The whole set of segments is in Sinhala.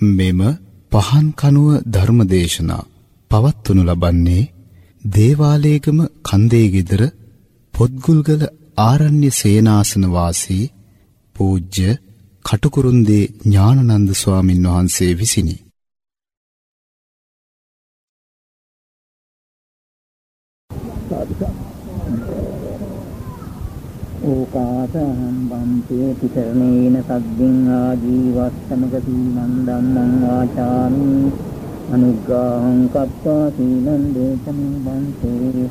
මෙම පහන් කනුව ධර්මදේශනා පවත්වනු ලබන්නේ දේවාලේගම කන්දේ গিදර පොත්ගුල්ගල ආරණ්‍ය සේනාසන වාසී පූජ්‍ය කටුකුරුන්දී ඥානනන්ද ස්වාමින් වහන්සේ විසිනි. ඕකාසහම් තේති සරණේන සද්දින් ආජීවස්සමක සීලං ධම්මං වාචාමි අනුග්ගාහං කප්පා සීලං දේශමින් බන්තේ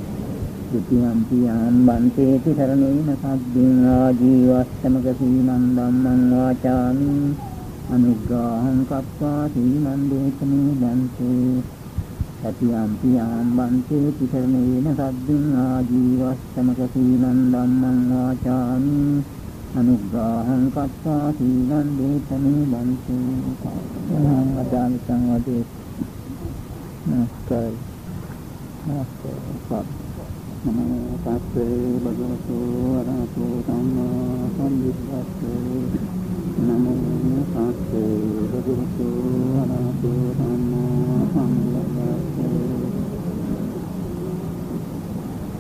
ဒုတိယံ පියං බන්තේති සරණේන සද්දින් ආජීවස්සමක සීලං ධම්මං වාචාමි අනුග්ගාහං කප්පා සීලං දේශමින් බන්තේ සතියම්පි ආම්බන්තේ පිටරණේන සද්දින් ආජීවස්සමක සීලං ධම්මං වාචාමි අනුග්‍රහං කତ୍වා සීලං දේතමේ බන්තේ සහං අදාන සංවදේ. නමස්කාරයි. නමස්කාරයි. නමෝ තස්සේ භගවතු අරහතෝ සම්මා සම්බුද්දස්සේ. නමෝ තස්සේ භගවතු අරහතෝ සම්මා සම්බුද්දස්සේ.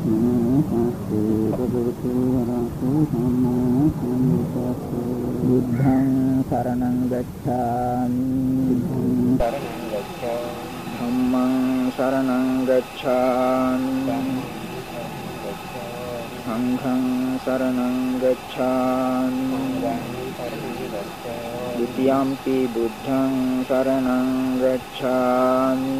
නමෝ තස්සේ භගවතු වරහතෝ සම්මා සම්බුද්දස්සේ බුද්ධං සරණං ගච්ඡාමි බුද්ධං සරණං ගච්ඡාමි ධම්මං සරණං ගච්ඡාමි සංඝං සරණං ගච්ඡාමි ත්‍රිපියම්පි බුද්ධං සරණං ගච්ඡාමි.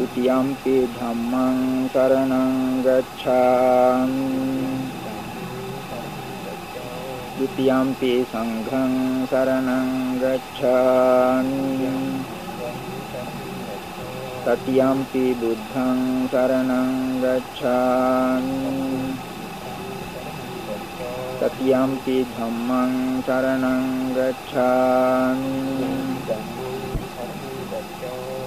ဒုတိယံ පි ධම්මං සරණං ගච්ඡාමි ဒုတိယံ පි සංඝං සරණං ගච්ඡාමි තතියම්පි බුද්ධං සරණං ගච්ඡාමි තතියම්පි ධම්මං සරණං ගච්ඡාමි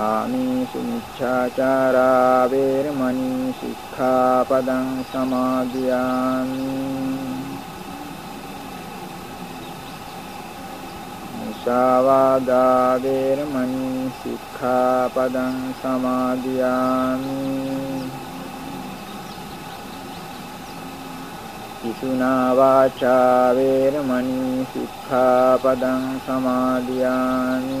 කාමීසු මිච්ඡාචාරා වේරමණී සික්ඛාපදං සමාදියාමි මුසාවාදා වේරමණී සික්ඛාපදං සමාදියාමි පිසුනා වාචා වේරමණී සික්ඛාපදං සමාදියාමි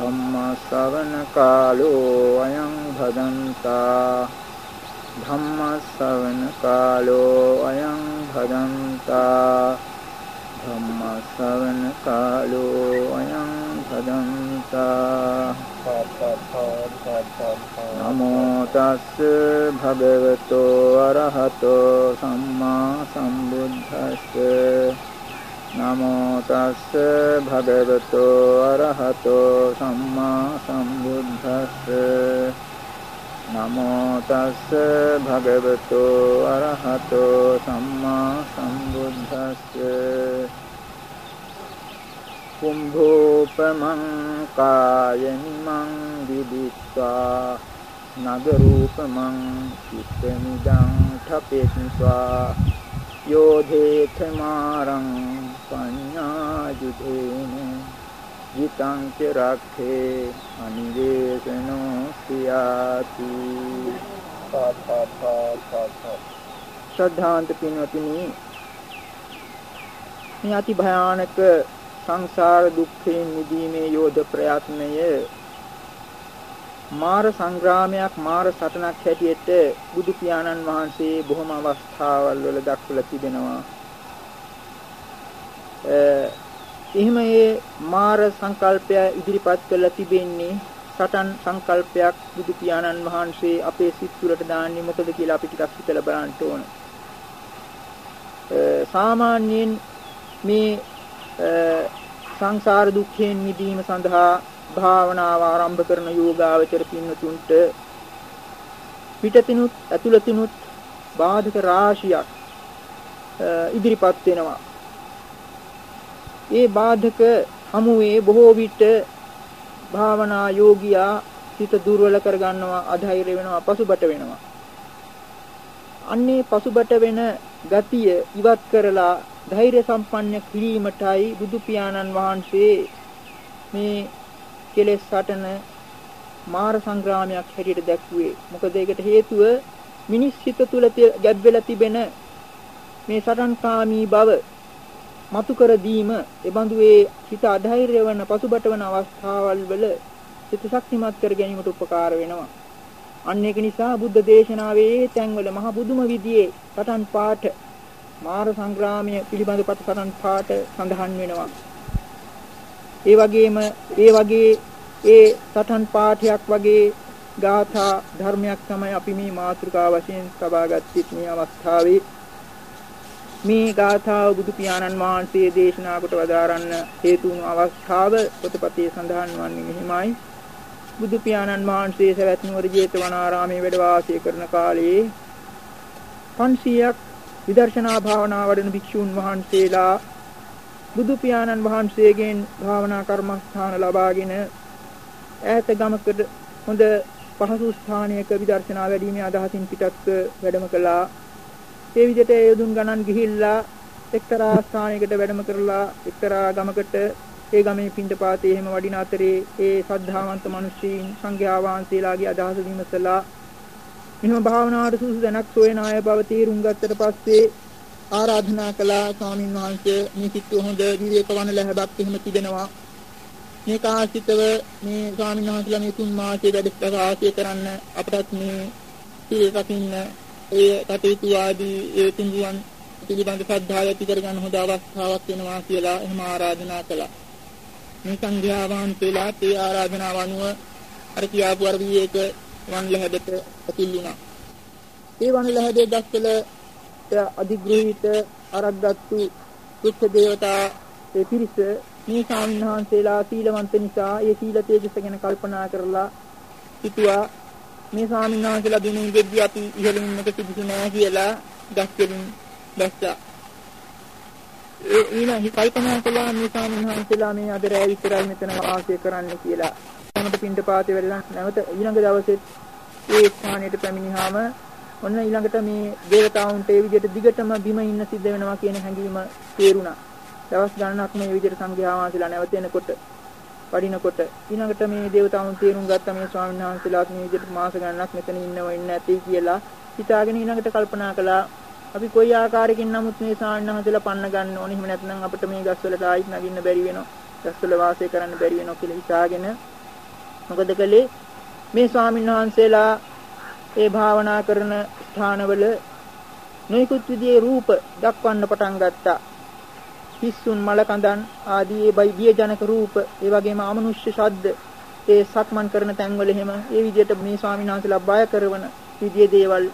ධම්ම ශ්‍රවණ කාලෝ අයං භදන්තා. ධම්ම ශ්‍රවණ කාලෝ අයං භදන්තා. ධම්ම ශ්‍රවණ කාලෝ අයං භදන්තා. නමෝ තස්ස භගවතෝ අරහතෝ සම්මා සම්බුද්දස්ස. නමෝ තස්ස භගවතෝ අරහතෝ සම්මා සම්බුද්දස්ස නමෝ තස්ස භගවතෝ අරහතෝ සම්මා සම්බුද්දස්ස කුම්භෝපමං කායනිමං විදිත්වා නගරූපමං චිත්තමිදං ඨපෙත්වා යෝධේත මාරං පඤ්ඤාජුදේන ජිතං ච රක්ඛේ අනිවේසනෝ සියාති ශ්‍රද්ධාන්ත පින්වතුනි මේ අති භයානක සංසාර දුක්ඛයෙන් මිදීමේ යෝධ ප්‍රයත්නය මාර සංග්‍රාමයක් මාර සටනක් හැටියට බුදු පියාණන් වහන්සේ බොහොම අවස්ථාවල් වල දක්වලා තිබෙනවා. එහෙම ඒ මාර සංකල්පය ඉදිරිපත් කරලා තිබෙන්නේ සටන් සංකල්පයක් බුදු පියාණන් වහන්සේ අපේ සිත් තුළට දාන්නේ මොකද කියලා අපි ටිකක් හිතලා බලන්න ඕන. සාමාන්‍යයෙන් මේ සංසාර දුක්ඛයෙන් මිදීම සඳහා භාවනාව ආරම්භ කරන යෝගාවචර පින්නතුන්ට පිටතිනුත් ඇතුළතිනුත් බාධක රාශියක් ඉදිරිපත් වෙනවා. ඒ බාධක හමුවේ බොහෝ විට භාවනා යෝගියා සිත දුර්වල කරගන්නවා අධෛර්ය වෙනවා පසුබට වෙනවා. අන්නේ පසුබට වෙන ගතිය ඉවත් කරලා ධෛර්ය සම්පන්න කිරීමටයි බුදු පියාණන් වහන්සේ මේ කෙලෙස් සටන මාර සංග්‍රාමයක් හැටියට දැක්ුවේ. මොකද ඒකට හේතුව මිනිස් සිත තුළ ගැබ් වෙලා තිබෙන මේ සටන්කාමී බව මතු කර දීම එබඳු ඒ හිත අධෛර්ය වන පසුබට වන අවස්ථාවල් වල සිත ශක්තිමත් කර ගැනීමට උපකාර වෙනවා. අන්න ඒක නිසා බුද්ධ දේශනාවේ තැන්වල මහ බුදුම විදියේ සටන් පාඨ මාර සංග්‍රාමය පිළිබඳ පත සටන් පාඨ සඳහන් වෙනවා. ඒ වගේම ඒ වගේ ඒ සටන් පාඨයක් වගේ ගාථා ධර්මයක් තමයි අපි මේ මාතෘකා වශයෙන් සබාගත් මේ අවස්ථාවේ මේ ගාථාව බුදු පියාණන් වහන්සේ දේශනා කොට වදාරන්න හේතු වුණු අවස්ථාව පොතපතේ සඳහන් වන්නේ මෙහිමයි. බුදු පියාණන් වහන්සේ සවැත් නුවර ජේතවනාරාමයේ වැඩ වාසය කරන කාලයේ 500ක් විදර්ශනා භාවනා වඩන භික්ෂූන් වහන්සේලා බුදු පියාණන් වහන්සේගෙන් භාවනා කර්මස්ථාන ලබාගෙන ඈත ගමකට හොඳ පහසු ස්ථානයක විදර්ශනා වැඩිමේ අදහසින් පිටත්ව වැඩම කළා ඒ විදිහට ඒ යොදුන් ගණන් ගිහිල්ලා එක්තරා ස්ථානයකට වැඩම කරලා එක්තරා ගමකට ඒ ගමේ පින්ඩපාතේ එහෙම වඩින අතරේ ඒ සද්ධාවන්ත මිනිස්සුන් සංඝයා වහන්සේලාගේ අදහස විමසලා මෙහෙම භාවනාවට සුසු දැනක් සොයන අය බව තීරුම් ගත්තට පස්සේ ආරාධනා කළා ස්වාමින් වහන්සේ මේ සිත් හොඳ විවේක වන ලැබක් එහෙම තිබෙනවා. මේක ආසිතව මේ ස්වාමීන් වහන්සේලා මේ තුන් මාසයේ වැඩ ප්‍රකාශය කරන්න අපටත් මේ සීලකින් ඒ කටයුතු ආදී ඒ තුන්වන් පිළිබඳ ශ්‍රද්ධාව ඇති කරගන්න හොඳ අවස්ථාවක් වෙනවා කියලා එහෙම ආරාධනා කළා. මේ සංඝයා වහන්සේලා ඒ ආරාධනාව අනුව අර කියාපු අර විවේක වන් ලැහැදට ඇතිල්ුණා. ඒ වන් ලැහැදේ දැක්කල අධිග්‍රහිත අරගත්තු කුච්ච දේවතා ඒ පිරිස මේ ස්වාමීන් වහන්සේලා සීලවන්ත නිසා ඒ සීල තේජස ගැන කල්පනා කරලා හිතුවා මේ ස්වාමීන් වහන්සේලා දිනුම් දෙද්දී අපි ඉහළින් ඉන්නක සුදුසු නෑ කියලා දැක්කෙමින් දැක්කා. ඒ ඊන කල්පනා කළා මේ ස්වාමීන් වහන්සේලා මේ අද රැය විතරයි මෙතන වාසය කරන්න කියලා. නැවත පින්ඩපාතේ වෙලා නැවත ඊළඟ දවසෙත් ඒ ස්ථානයට පැමිණියාම ඔන්න ඊළඟට මේ දේවතාවුන්ට ඒ විදිහට දිගටම බිම ඉන්න සිද්ධ වෙනවා කියන හැඟීම තේරුණා. දවස් ගණනක් මේ විදිහට සංඝයා වහන්සේලා නැවතෙනකොට වඩිනකොට ඊළඟට මේ දේවතාවුන් තේරුම් ගත්ත මේ ස්වාමීන් වහන්සේලාත් මේ විදිහට මාස ගණනක් මෙතන ඉන්නව ඉන්න ඇති කියලා හිතාගෙන ඊළඟට කල්පනා කළා. අපි කොයි ආකාරයකින් නමුත් මේ ස්වාමීන් වහන්සේලා පන්න ගන්න ඕනේ? එහෙම නැත්නම් අපිට මේ ගස්වලට ආයිත් නගින්න බැරි වෙනවා. ගස්වල වාසය කරන්න බැරි වෙනවා කියලා හිතාගෙන මොකද කළේ? මේ ස්වාමීන් වහන්සේලා ඒ භාවනා කරන ස්ථානවල නොයෙකුත් විදිහේ රූප දක්වන්න පටන් ගත්තා. පිස්සුන් මලකඳන් ආදී ඒ බියජනක රූප ඒ වගේම අමනුෂ්‍ය ශබ්ද ඒ සක්මන් කරන තැන්වල එහෙම ඒ විදිහට මේ ස්වාමීන් වහන්සේලා බය කරන විදිය දේවල්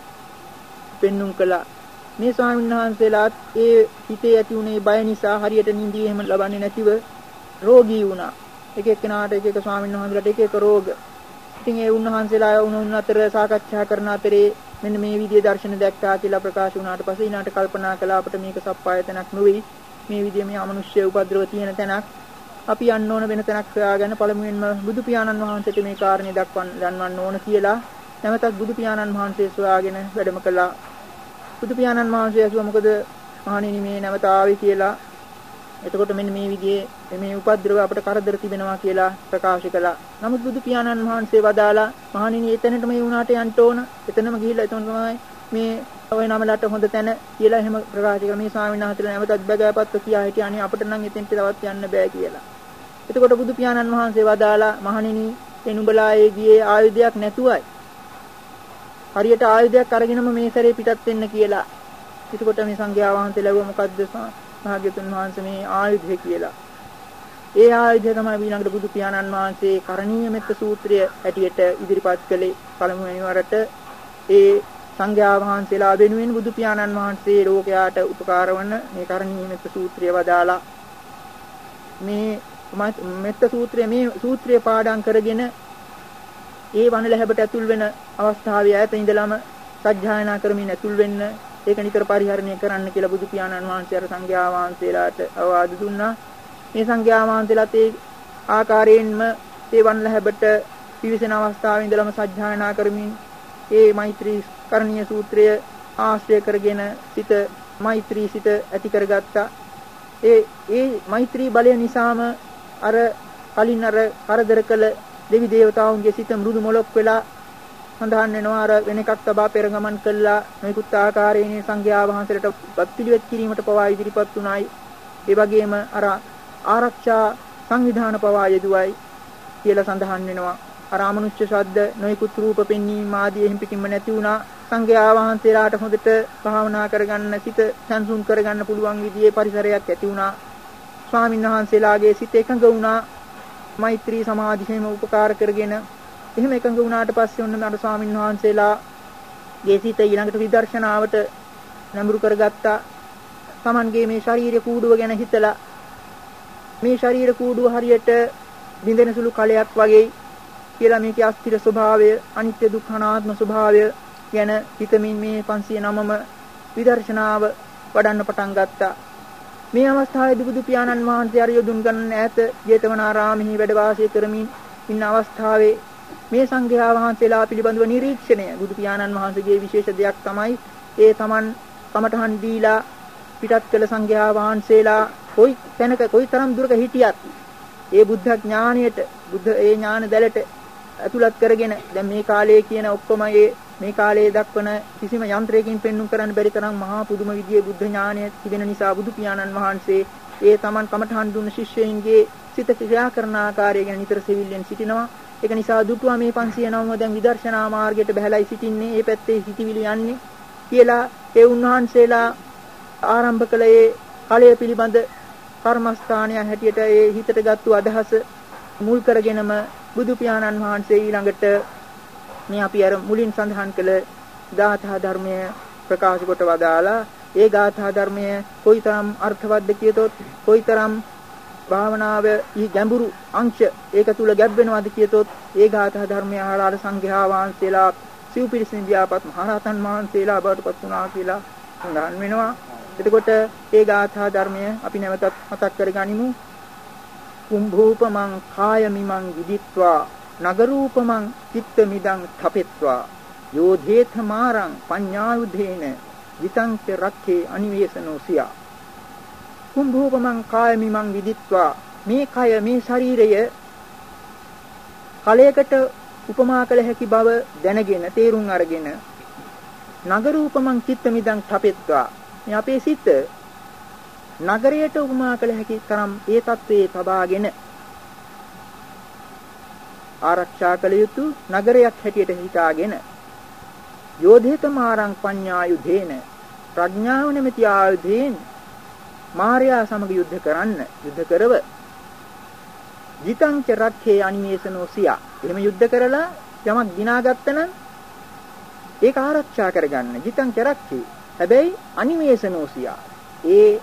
පෙන්눔 කළා. මේ ස්වාමීන් වහන්සේලාත් ඒ හිතේ ඇති උනේ බය නිසා හරියට නිින්දී එහෙම ලබන්නේ නැතිව රෝගී වුණා. එක එක්කෙනාට එක එක ස්වාමීන් වහන්සේලාට එක එක රෝග. ඉතින් ඒ උන්වහන්සේලා උණුන් අතර සාකච්ඡා කරන අතරේ මෙන්න මේ විදිහේ දර්ශන දැක්කා කියලා ප්‍රකාශ වුණාට පස්සේ ඊනාට කල්පනා කළා අපිට මේක සප්පායතනක් නෙවෙයි මේ විදිහේ මේ අමනුෂ්‍ය උපද්‍රව තියෙන තැනක් අපි යන්න ඕන වෙන තැනක් හොයාගෙන පළමුවෙන්ම බුදු පියාණන් වහන්සේට මේ කාරණේ දක්වන්න දන්වන්න ඕන කියලා නැවතත් බුදු පියාණන් වහන්සේ සොයාගෙන වැඩම කළා බුදු පියාණන් වහන්සේ ඇසුවා මොකද මහණෙනි මේ නැවත ආවේ කියලා එතකොට මෙන්න මේ විදිහේ මේ උපද්‍රව අපට කරදර තිබෙනවා කියලා ප්‍රකාශ කළා. නමුත් බුදු පියාණන් වහන්සේ වදාලා මහණෙනි එතනටම මේ වුණාට යන්න ඕන. එතනම ගිහිල්ලා එතන තමයි මේ ඔය නමලට හොඳ තැන කියලා එහෙම ප්‍රකාශ කළා. මේ ස්වාමීන් වහන්සේලා නැවතත් බගෑපත්ව කියා හිටියා අනේ අපිට නම් එතෙන්ට තවත් යන්න බෑ කියලා. එතකොට බුදු පියාණන් වහන්සේ වදාලා මහණෙනි ඒ නුඹලා ඒ ගියේ ආයුධයක් නැතුවයි. හරියට ආයුධයක් අරගෙනම මේ සැරේ පිටත් වෙන්න කියලා. එතකොට මේ සංඝයා වහන්සේ ලැබුව මොකද්ද භාග්‍යතුන් වහන්සේ මේ ආයුධය කියලා. ඒ ආයුධය තමයි ඊළඟට බුදු පියාණන් වහන්සේ කරණීය මෙත්ත සූත්‍රය ඇටියට ඉදිරිපත් කළේ පළමුවෙනි වරට ඒ සංඝයා වහන්සේලා වෙනුවෙන් බුදු පියාණන් වහන්සේ ලෝකයාට උපකාර වන මේ කරණීය මෙත්ත සූත්‍රය වදාලා මේ මෙත්ත සූත්‍රය මේ සූත්‍රය පාඩම් කරගෙන ඒ වනලැහැබට ඇතුල් වෙන අවස්ථාවේ ඈත ඉඳලම සජ්ජායනා කරමින් ඇතුල් වෙන්න ඒක නිතර පරිහරණය කරන්න කියලා බුදු පියාණන් වහන්සේ අර සංඝයා වහන්සේලාට අවවාද දුන්නා. මේ සංඝයා වහන්සේලාත් ඒ ආකාරයෙන්ම ඒ වන්ලහැබට පිවිසෙන අවස්ථාවේ ඉඳලම සජ්ජායනා කරමින් ඒ මෛත්‍රී කරණීය සූත්‍රය ආශ්‍රය කරගෙන සිත මෛත්‍රී සිත ඇති කරගත්තා. ඒ ඒ මෛත්‍රී බලය නිසාම අර කලින් අර කරදර කළ දෙවි දේවතාවුන්ගේ සිත මෘදු මොලොක් වෙලා සඳහන් වෙනවා අර වෙන එකක් තබා පෙරගමන් කළා. නොයෙකුත් ආකාරයෙන් සංඝයා වහන්සේට පත්පිළිවෙත් කිරීමට පවා ඉදිරිපත් වුණායි. ඒ වගේම අර ආරක්ෂා සංවිධාන පවා යෙදුවයි කියලා සඳහන් වෙනවා. අර අමනුෂ්‍ය ශබ්ද නොයෙකුත් රූප පෙන්වීම ආදී එහෙම් පිටින්ම නැති වුණා. සංඝයා වහන්සේලාට හොඳට භාවනා කරගන්න සිත සංසුන් කරගන්න පුළුවන් විදිහේ පරිසරයක් ඇති වුණා. ස්වාමීන් වහන්සේලාගේ සිත එකඟ වුණා. මෛත්‍රී සමාධියෙම උපකාර කරගෙන එහෙම එකඟ වුණාට පස්සේ ඔන්න අර ස්වාමීන් වහන්සේලා ගේසිත ඊළඟට විදර්ශනාවට නැඹුරු කරගත්තා. Tamanගේ මේ ශාරීරික කූඩුව ගැන හිතලා මේ ශරීර කූඩුව හරියට බින්දෙන සුළු කලයක් වගේ කියලා මේකේ අස්තිර ස්වභාවය, අනිත්‍ය දුක්ඛ අනාත්ම ස්වභාවය ගැන හිතමින් මේ 509ම විදර්ශනාව වඩන්න පටන් ගත්තා. මේ අවස්ථාවේදී බුදු පියාණන් වහන්සේ අර යොදුන් ගන්න ඈත ජේතවනාරාමෙහි වැඩ වාසය කරමින් ඉන්න අවස්ථාවේ මේ සංඝයා වහන්සේලා පිළිබඳව නිරීක්ෂණය බුදු පියාණන් වහන්සේගේ විශේෂ දෙයක් තමයි ඒ Taman කමඨහන් දීලා පිටත් කළ සංඝයා වහන්සේලා කොයි තැනක කොයි තරම් දුරක හිටියත් ඒ බුද්ධ ඥාණයට බුද්ධ ඒ ඥාන දැලට ඇතුළත් කරගෙන දැන් මේ කාලයේ කියන ඔක්කොම ඒ මේ කාලයේ දක්වන කිසිම යන්ත්‍රයකින් පෙන්눔 කරන්න බැරි තරම් මහා පුදුම විදියේ බුද්ධ ඥානය තිබෙන නිසා බුදු පියාණන් වහන්සේ ඒ Taman කමඨහන් දුන්න ශිෂ්‍යයින්ගේ සිත ක්‍රියා කරන ආකාරය ගැන නිතර සෙවිල්ලෙන් සිටිනවා ඒක නිසා දුටුවා මේ 509ම දැන් විදර්ශනා මාර්ගයට බහැලයි සිටින්නේ. මේ පැත්තේ සිටිවිලි යන්නේ කියලා ඒ උන්වහන්සේලා ආරම්භ කළ ඒ කලය පිළිබඳ කර්මස්ථානය හැටියට ඒ හිතට ගත්තු අදහස මුල් කරගෙනම බුදු පියාණන් වහන්සේ ඊළඟට මේ අපි අර මුලින් සඳහන් කළ ගාථා ධර්මය ප්‍රකාශ කොට වදාලා ඒ ගාථා ධර්මය කොයිතරම් අර්ථවත්ද කියතොත් කොයිතරම් භාවනාව ඊ ගැඹුරු අංශ ඒක තුල ගැබ් වෙනවාද කියතොත් ඒ ගාථා ධර්මය අහලා සංඝයා වහන්සේලා සිව්පිරිසින් ව්‍යාපත් මහරහතන් වහන්සේලා බවටපත් වුණා කියලා සඳහන් වෙනවා. එතකොට ඒ ගාථා ධර්මය අපි නැවතත් මතක් කරගනිමු. කුම්භූපමං කායමිමං විදිත්වා නගරූපමං චිත්තමිදං තපෙත්වා. යෝධේත මාරං පඤ්ඤායුධේන විතංච රක්ඛේ අනිවේසනෝ සියා. කුම්භූපමං කායමිමං විදිත්වා. මේ කය මේ ශරීරය කලයකට උපමා කළ හැකි බව දැනගෙන තේරුම් අරගෙන නගරූපමං චිත්තමිදං තපෙත්වා. මේ අපේ සිත නගරයට උපමා කළ හැකි තරම් ඒ தત્ත්වයේ තබාගෙන ආරක්ෂා කළ යුතු නගරයක් හැටියට හිතාගෙන යෝධේත මාරං පඤ්ඤායුධේන ප්‍රඥාව නැමැති ආයුධයෙන් මාර්යා සමග යුද්ධ කරන්න යුද්ධ කරව. ජිතං ච රක්ඛේ අනිමේසනෝ සියා. එහෙම යුද්ධ කරලා යමක් දිනාගත්ත නම් ඒක ආරක්ෂා කරගන්න. ජිතං ච රක්ඛේ. හැබැයි අනිමේසනෝ සියා. ඒ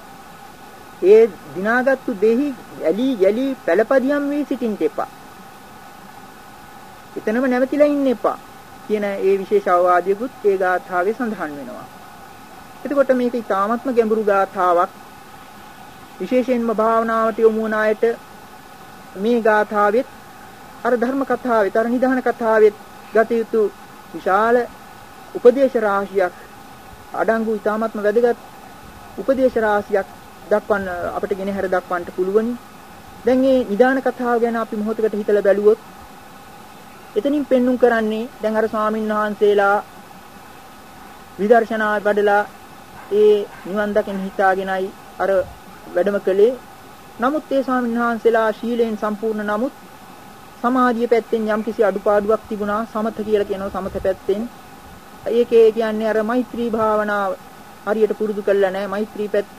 ඒ දිනාගත්තු දෙහි ඇලි යලි පළපදියම් වී සිටින්න එපා එතනම නැවතිලා ඉන්න එපා කියන ඒ විශේෂ අවවාදයකුත් ඒ ගාථාවේ සඳහන් වෙනවා. එතකොට මේක ඊ타ත්ම ගැඹුරු ගාථාවක්. විශේෂයෙන්ම භාවනාවට යොමු වන අයට මේ ගාථාවෙත් අර ධර්ම කතාවෙත් අර නිධාන කතාවෙත් ගත යුතු විශාල උපදේශ රාශියක් අඩංගු ඊ타ත්ම වැදගත් උපදේශ රාශියක් දක්වන්න අපිට ගෙන හැර දක්වන්නට පුළුවනි. දැන් මේ නිදාන කතාව ගැන අපි මොහොතකට හිතලා බැලුවොත් එතනින් පෙන්눔 කරන්නේ දැන් අර ස්වාමීන් වහන්සේලා විදර්ශනා වඩලා ඒ නිවන් දකින්න හිතාගෙනයි අර වැඩම කළේ. නමුත් ඒ ස්වාමීන් වහන්සේලා ශීලයෙන් සම්පූර්ණ නමුත් සමාධිය පැත්තෙන් යම්කිසි අඩුපාඩුවක් තිබුණා සමත කියලා කියනවා සමත පැත්තෙන්. ඒකේ කියන්නේ අර මෛත්‍රී භාවනාව හරියට පුරුදු කළා නැහැ. මෛත්‍රී පැත්ත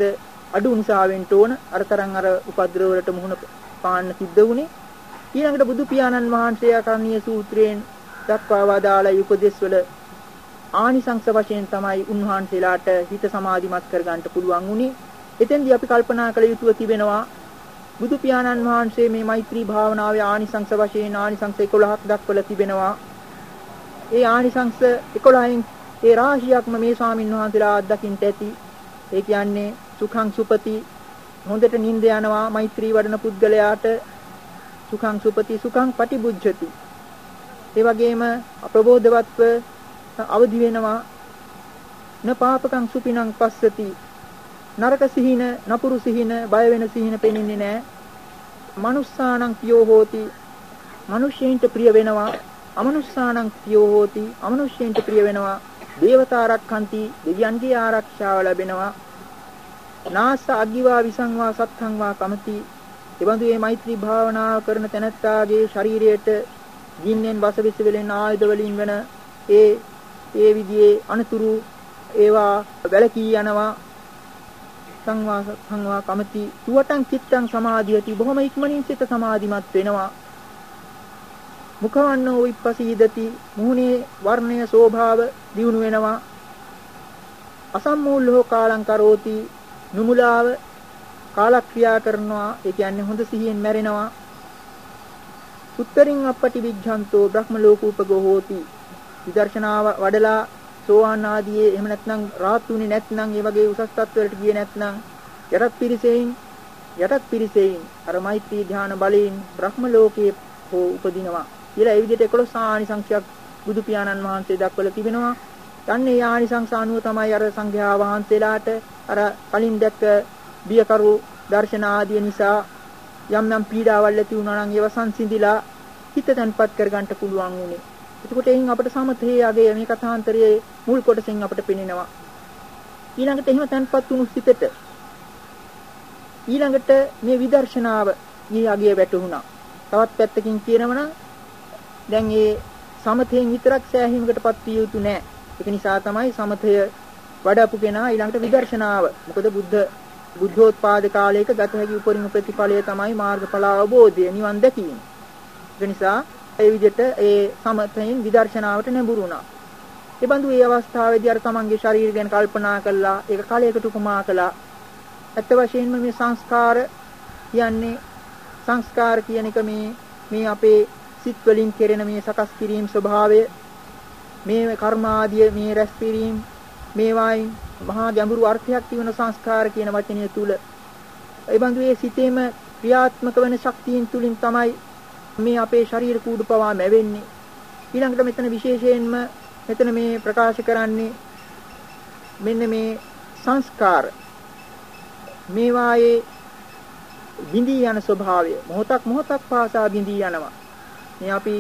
අඩු නිසා වෙන්න ඕන. අර තරම් අර උපද්‍රව වලට මුහුණ පාන්න සිද්ධ වුණේ. ඊළඟට බුදු පියාණන් වහන්සේ ආකරණීය සූත්‍රයෙන් දක්වා වදාළ උපදේශ වල ආනිසංස වශයෙන් තමයි උන්වහන්සේලාට හිත සමාධිමත් කරගන්න පුළුවන් උනේ. එතෙන්දී අපි කල්පනා කළ යුතුව තිබෙනවා බුදු පියාණන් වහන්සේ මේ මෛත්‍රී භාවනාවේ ආනිසංස වශයෙන් ආනිසංස 11ක් දක්වලා තිබෙනවා. ඒ ආනිසංස 11න් ඒ රාශියක්ම මේ ස්වාමින් වහන්සේලා අත්දකින්න ඇති. ඒ කියන්නේ සුඛං සුපති. හොඳට නිින්ද යනවා මෛත්‍රී වඩන පුද්ගලයාට සුඛං සුපති සුඛං පටිබුද්ධති. ඒ වගේම අප්‍රබෝධවත්ව අවදි වෙනවා. න පාපකං සුපිනං පස්සති. නරක සිහින නපුරු සිහින බය වෙන සිහින පෙනෙන්නේ නැහැ මනුස්සානං පියෝ හෝති. මිනිස්සෙන්ට ප්‍රිය වෙනවා. අමනුස්සානං පියෝ හෝති. අමනුෂ්‍යයන්ට ප්‍රිය වෙනවා. දේවතාරක්ඛන්ති දෙවියන්ගේ ආරක්ෂාව ලැබෙනවා. නාස අග්ගිවා විසංවා සත්ඛංවා කමති. එබඳු මේ මෛත්‍රී භාවනාව කරන තැනැත්තාගේ ශරීරයට ගින්නෙන් වසවිස වෙලෙන ආයුධ වලින් වෙන ඒ ඒ විදිහේ අනතුරු ඒවා වැළකී යනවා. සංවා සංවා කමති. තුවටන් චිත්තං සමාධියති. බොහොම ඉක්මනින් සිත සමාධිමත් වෙනවා. මුඛවන්නෝ විප්පසීදති. මුහුණේ වර්ණය શોභාව දියුණු වෙනවා. අසම්මූලෝ කාලං කරෝති. නුමුලාව කාලක්‍රියා කරනවා. ඒ කියන්නේ හොඳ සිහියෙන් මැරෙනවා. උත්තරින් අපටි විඥාන්තෝ බ්‍රහ්ම ලෝකූපගෝ හෝති. විදර්ශනාව වඩලා සෝවාන් ආදී එහෙම නැත්නම් රාහතුනේ නැත්නම් ඒ වගේ උසස් තත්වවලට ගියේ නැත්නම් යටත් පිරිසෙයින් යටත් පිරිසෙයින් අර මෛත්‍රී ධ්‍යාන බලයෙන් බ්‍රහ්ම ලෝකයේ හෝ උපදිනවා. කියලා ඒ විදිහට 11 ආනිසංශයක් බුදු පියාණන් වහන්සේ දක්වලා තිබෙනවා. යන්නේ ආනිසංස අනුව තමයි අර සංඝයා වහන්සේලාට අර කලින් දැක්ක බියකරු දර්ශන ආදී නිසා යම් යම් පීඩාවල් ඇති වුණා නම් ඒව සංසිඳිලා හිත තැන්පත් කරගන්න පුළුවන් උනේ. එතකොට එයින් අපිට සමතේ යගේ මේ කථාන්තරයේ මුල් කොටසෙන් අපිට පෙනෙනවා. ඊළඟට එහෙම තැන්පත් වුණු හිතට ඊළඟට මේ විදර්ශනාව ඊ යගේ වැටුණා. තවත් පැත්තකින් කියනවනම් දැන් මේ සමතයෙන් විතරක් සෑහීමකටපත් විය යුතු නෑ. ඒක නිසා තමයි සමතය වඩපු කෙනා ඊළඟට විදර්ශනාව. මොකද බුද්ධ බුද්ධෝත්පාද කාලයක ගත හැකි උපරිම ප්‍රතිඵලය තමයි මාර්ගඵල අවබෝධය නිවන් දැකීම. ඒ නිසා ඒ විදිහට ඒ සමතයෙන් විදර්ශනාවට නැඹුරු වුණා. ඒ බඳු මේ අවස්ථාවේදී අර තමන්ගේ ශරීරය ගැන කල්පනා කළා, ඒක කාලයකට උපමා කළා. ඇත්ත වශයෙන්ම මේ සංස්කාර කියන්නේ සංස්කාර කියන එක මේ මේ අපේ සිත් වලින් කෙරෙන මේ සකස් කිරීම ස්වභාවය මේ කර්මාදිය මේ රැස් කිරීම මේවායින් මහා ගැඹුරු අර්ථයක් තිබෙන සංස්කාර කියන වචනය තුල. ඒ බඳු ඒ සිතේම ක්‍රියාත්මක වෙන ශක්තියින් තුලින් තමයි මේ අපේ ශරීර කූඩු පවා මැවෙන්නේ. ඊළඟට මෙතන විශේෂයෙන්ම මෙතන මේ ප්‍රකාශ කරන්නේ මෙන්න මේ සංස්කාර. මේවායේ බිඳී යන ස්වභාවය. මොහොතක් මොහොතක් පාසා බිඳී යනවා. මේ අපි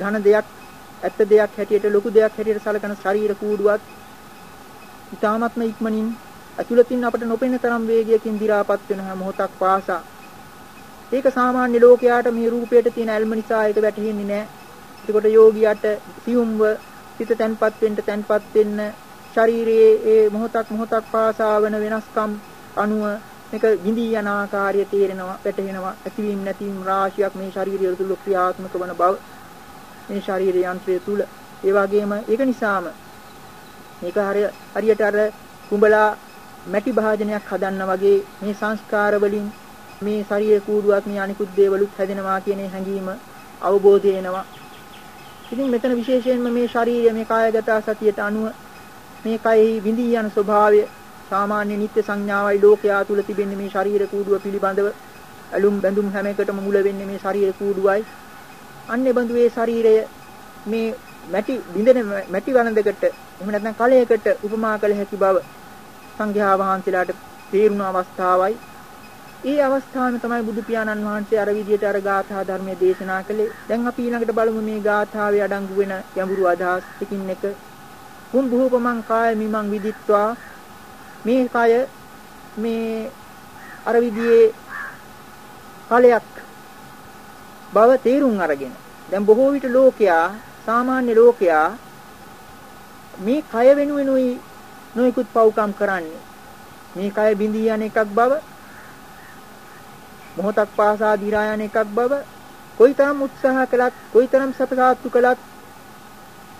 ඝන දෙයක් ඇත්ත දෙයක් හැටියට ලොකු දෙයක් හැටියට සලකන ශරීර කූඩුවත් ඊ타මත්ම ඉක්මනින් අතුලතින් අපට නොපෙනෙන තරම් වේගයකින් දි รา පත් වෙන හැම මොහොතක් පාසා ඒක සාමාන්‍ය ලෝකයාට මේ රූපයට තියෙන ඇල්ම නිසා ඒක වැටහෙන්නේ නැහැ. එතකොට යෝගියාට සියුම්ව සිත තැන්පත් වෙන්න තැන්පත් වෙන්න ශරීරයේ ඒ මොහොතක් මොහොතක් පාසා වෙන වෙනස්කම් අනුව මේක විඳී යන ආකාරය තේරෙනවා, වැටහෙනවා. ඇතිවීම නැතිවීම රාශියක් මේ ශාරීරිය තුළ ක්‍රියාත්මක වන බව මේ ශරීර යන්ත්‍රය තුළ ඒ වගේම ඒක නිසාම මේක හරියට අර කුඹලා මැටි භාජනයක් හදන්න වගේ මේ සංස්කාර වලින් මේ ශරීර කූඩුවක් මේ අනිකුත් දේවලුත් හැදෙනවා කියන හැඟීම අවබෝධය එනවා ඉතින් මෙතන විශේෂයෙන්ම මේ ශරීරය මේ කායගත සතියට අනුව මේ කයෙහි විඳී යන ස්වභාවය සාමාන්‍ය නිත්‍ය සංඥාවයි ලෝකයා තුල තිබෙන්නේ මේ ශරීර කූඩුව පිළිබඳව ඇලුම් බැඳුම් හැම එකටම මුල වෙන්නේ මේ ශරීර කූඩුවයි. අන්නේ බඳු ඒ ශරීරය මේ මැටි බින්දෙන මැටි වළඳකට එහෙම නැත්නම් කලයකට උපමා කළ හැකි බව සංඝයා වහන්සේලාට තේරුණ අවස්ථාවයි ඒ අවස්ථාවෙම තමයි බුදු පියාණන් වහන්සේ අර විදියට අර ගාථා ධර්මයේ දේශනා කළේ. දැන් අපි ඊළඟට බලමු මේ ගාථාවේ අඩංගු වෙන ගැඹුරු අදහස් ටිකින් එක. කුම් භූපමං කාය මිමං විදිත්වා මේ කය මේ අර විදියේ ඵලයක් බව තේරුම් අරගෙන. දැන් බොහෝ විට ලෝකයා සාමාන්‍ය ලෝකයා මේ කය වෙනුවෙනුයි නොයිකුත් පව්කම් කරන්නේ. මේ කය බිඳී යන එකක් බව මොහොතක් පාසා දිරා යන එකක් බව කොයිතරම් උත්සාහ කළත් කොයිතරම් සපසාත්තු කළත්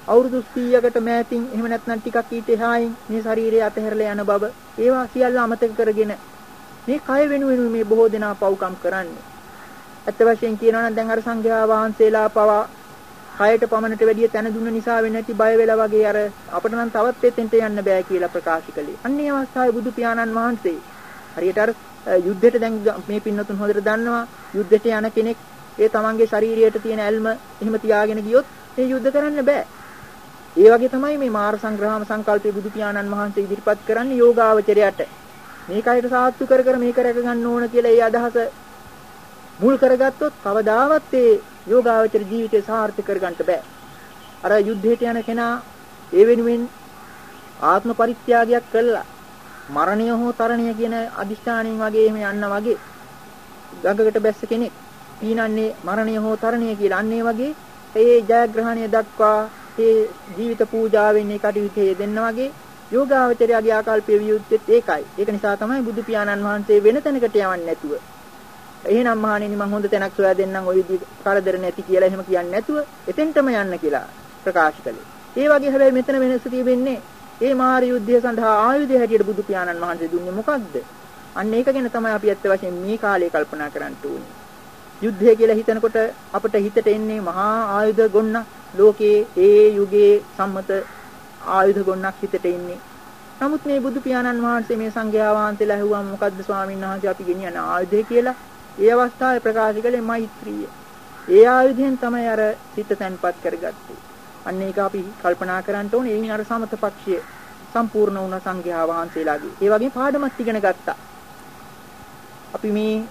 අවුරුදු 100කට මෑතින් එහෙම නැත්නම් ටිකක් ඊට එහායින් මේ ශරීරය අතහැරලා යන බව ඒවා සියල්ල අමතක කරගෙන මේ කය වෙනුවෙන් මේ බොහෝ දෙනා පව්කම් කරන්නේ. ඇත්ත වශයෙන් කියනවා නම් දැන් අර සංඝයා වහන්සේලා පවා කයට පමණට වැඩිය තැන දුන්න නිසා වෙන්නේ නැති බය වෙලා වගේ අර අපිට නම් තවත් එතෙන්ට යන්න බෑ කියලා ප්‍රකාශ කළේ. අන්නේ අවස්ථාවේ බුදු පියාණන් වහන්සේ හරියට අර යුද්ධෙට දැන් මේ පින්නතුන් හොඳට දන්නවා යුද්ධෙට යන කෙනෙක් ඒ තමන්ගේ ශරීරයට තියෙන ඇල්ම එහෙම තියාගෙන ගියොත් මේ යුද්ධ කරන්න බෑ. ඒ වගේ තමයි මේ මාර සංග්‍රහම සංකල්පයේ බුදු පියාණන් වහන්සේ ඉදිරිපත් කරන්නේ යෝගාවචරයට. මේකයට සාත්තු කර කර මේක රැක ගන්න ඕන කියලා ඒ අදහස මුල් කරගත්තොත් කවදාවත් ඒ යෝගාවචර ජීවිතය සාර්ථක කරගන්න බෑ. අර යුද්ධයට යන කෙනා ඒ වෙනුවෙන් ආත්ම පරිත්‍යාගයක් කළා. මරණය හෝ තරණය කියන අදිෂ්ඨානයෙන් වගේ එහෙම යන්න වගේ ගඟකට බැස්ස කෙනෙක් පීනන්නේ මරණය හෝ තරණය කියලා අන්නේ වගේ ඒ ජයග්‍රහණය දක්වා ඒ ජීවිත පූජාවෙන් ඒ කටයුතු දෙන්න වගේ යෝගාවචරයාගේ ආකල්පයේ වියුත්තේත් ඒකයි. ඒක නිසා තමයි බුදු පියාණන් වහන්සේ වෙන තැනකට යවන්නේ නැතුව එහෙනම් මහණෙනි මං හොඳ තැනක් සොයා දෙන්නම් ওই විදිහ කරදර නැති කියලා එහෙම කියන්නේ නැතුව එතෙන්ටම යන්න කියලා ප්‍රකාශ කළේ. ඒ වගේ හැබැයි මෙතන වෙනස තියෙන්නේ ඒ මාර යුද්ධය සඳහා ආයුධය හැටියට බුදු පියාණන් වහන්සේ දුන්නේ මොකක්ද? අන්න ඒක ගැන තමයි අපි ඇත්ත වශයෙන් මේ කාලේ කල්පනා කරන්න ඕනේ. යුද්ධය කියලා හිතනකොට අපිට හිතට එන්නේ මහා ආයුධ ගොන්නක් ලෝකයේ ඒ යුගයේ සම්මත ආයුධ ගොන්නක් හිතට එන්නේ. නමුත් මේ බුදු පියාණන් වහන්සේ මේ සංඝයා වහන්සේලා ඇහුවම මොකද්ද ස්වාමීන් වහන්සේ අපි ගෙනියන ආයුධය කියලා? ඒ අවස්ථාවේ ප්‍රකාශ කළේ මෛත්‍රිය. ඒ ආයුධයෙන් තමයි අර සිත තැන්පත් කරගත්තේ. අන්න ඒක අපි කල්පනා කරන්න ඕනේ. එයින් අර සමත පක්ෂය සම්පූර්ණ වුණ සංඝයා වහන්සේලාගේ. ඒ වගේ පාඩමක් ඉගෙන ගත්තා. අපි මේ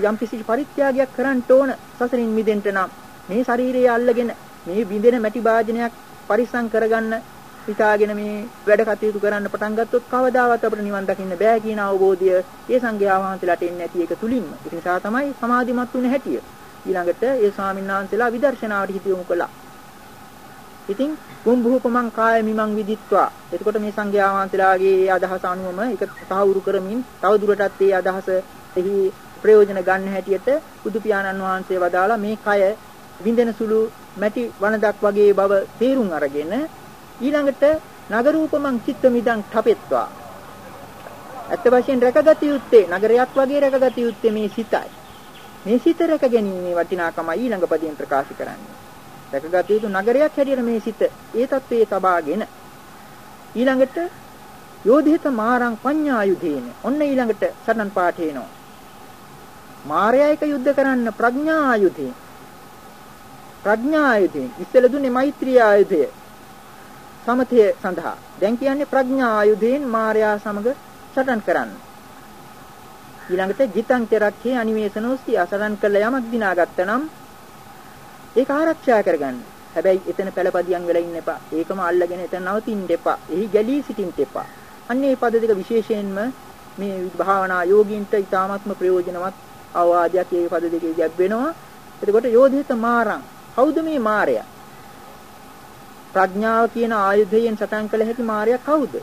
යම් කිසි පරිත්‍යාගයක් කරන්න ඕන සසරින් මිදෙන්න නම් මේ ශරීරය අල්ලගෙන මේ බිඳෙන මැටි වාදනයක් පරිස්සම් කරගන්න හිතාගෙන මේ වැඩ කටයුතු කරන්න පටන් ගත්තොත් කවදාවත් අපිට නිවන් දකින්න බෑ කියන අවබෝධය ඒ සංඝයා වහන්සේලාට එන්නේ නැති එක තුලින්ම. ඒක නිසා තමයි සමාධිමත් වුනේ හැටිය. ඊළඟට ඒ ස්වාමීන් වහන්සේලා විදර්ශනාවට හිත යොමු කළා. ඉතින් කුම්භූපමං කාය මිමං විදිත්වා. එතකොට මේ සංඝයා වහන්සේලාගේ අදහස අනුවම ඒක සාහවුරු කරමින් තව දුරටත් මේ අදහස එහි ප්‍රයෝජන ගන්න හැටියට බුදු පියාණන් වහන්සේ වදාලා මේ කය විඳෙන සුළු මැටි වනදක් වගේ බව තේරුම් අරගෙන ඊළඟට නගරූපමං චිත්ත මිදං තපෙත්වා. ඇත්ත වශයෙන් රැකගත යුත්තේ නගරයක් වගේ රැකගත යුත්තේ මේ සිතයි. මේ සිත රැක ගැනීමේ වටිනාකම ඊළඟ පදයෙන් ප්‍රකාශ කරන්නේ. රැකගත යුතු නගරයක් හැටියට මේ සිත ඒ தത്വයේ තබාගෙන ඊළඟට යෝධිත මාරං පඤ්ඤායුධේන. ඔන්න ඊළඟට සරණන් පාඨේනෝ මායя එක යුද්ධ කරන්න ප්‍රඥායුධේ. ප්‍රඥායුධේ. ඉස්සෙල්ලා දුන්නේ මෛත්‍රී ආයුධය. සමතය සඳහා. දැන් කියන්නේ ප්‍රඥා ආයුධයෙන් මායя සමග සටන් කරන්න. ඊළඟට ජිතං චරක්ඛේ අනිවේසනෝස්ති අසරණ කළ යමක් දිනාගත්තා නම් ඒක ආරක්ෂා කරගන්න. හැබැයි එතන පළපදියම් වෙලා ඉන්න එපා. ඒකම අල්ලගෙන එතන නවතින්න එපා. එහි ගැලී සිටින්න එපා. අන්න මේ පද දෙක විශේෂයෙන්ම මේ භාවනා යෝගීන්ට ඊ타ත්ම ප්‍රයෝජනවත් අවවාදයක් මේ පද දෙකේ ගැබ් වෙනවා. එතකොට යෝධිත මාරං. කවුද මේ මාරයා? ප්‍රඥාව කියන ආයුධයෙන් සටන් කළ හැකි මායя කවුද?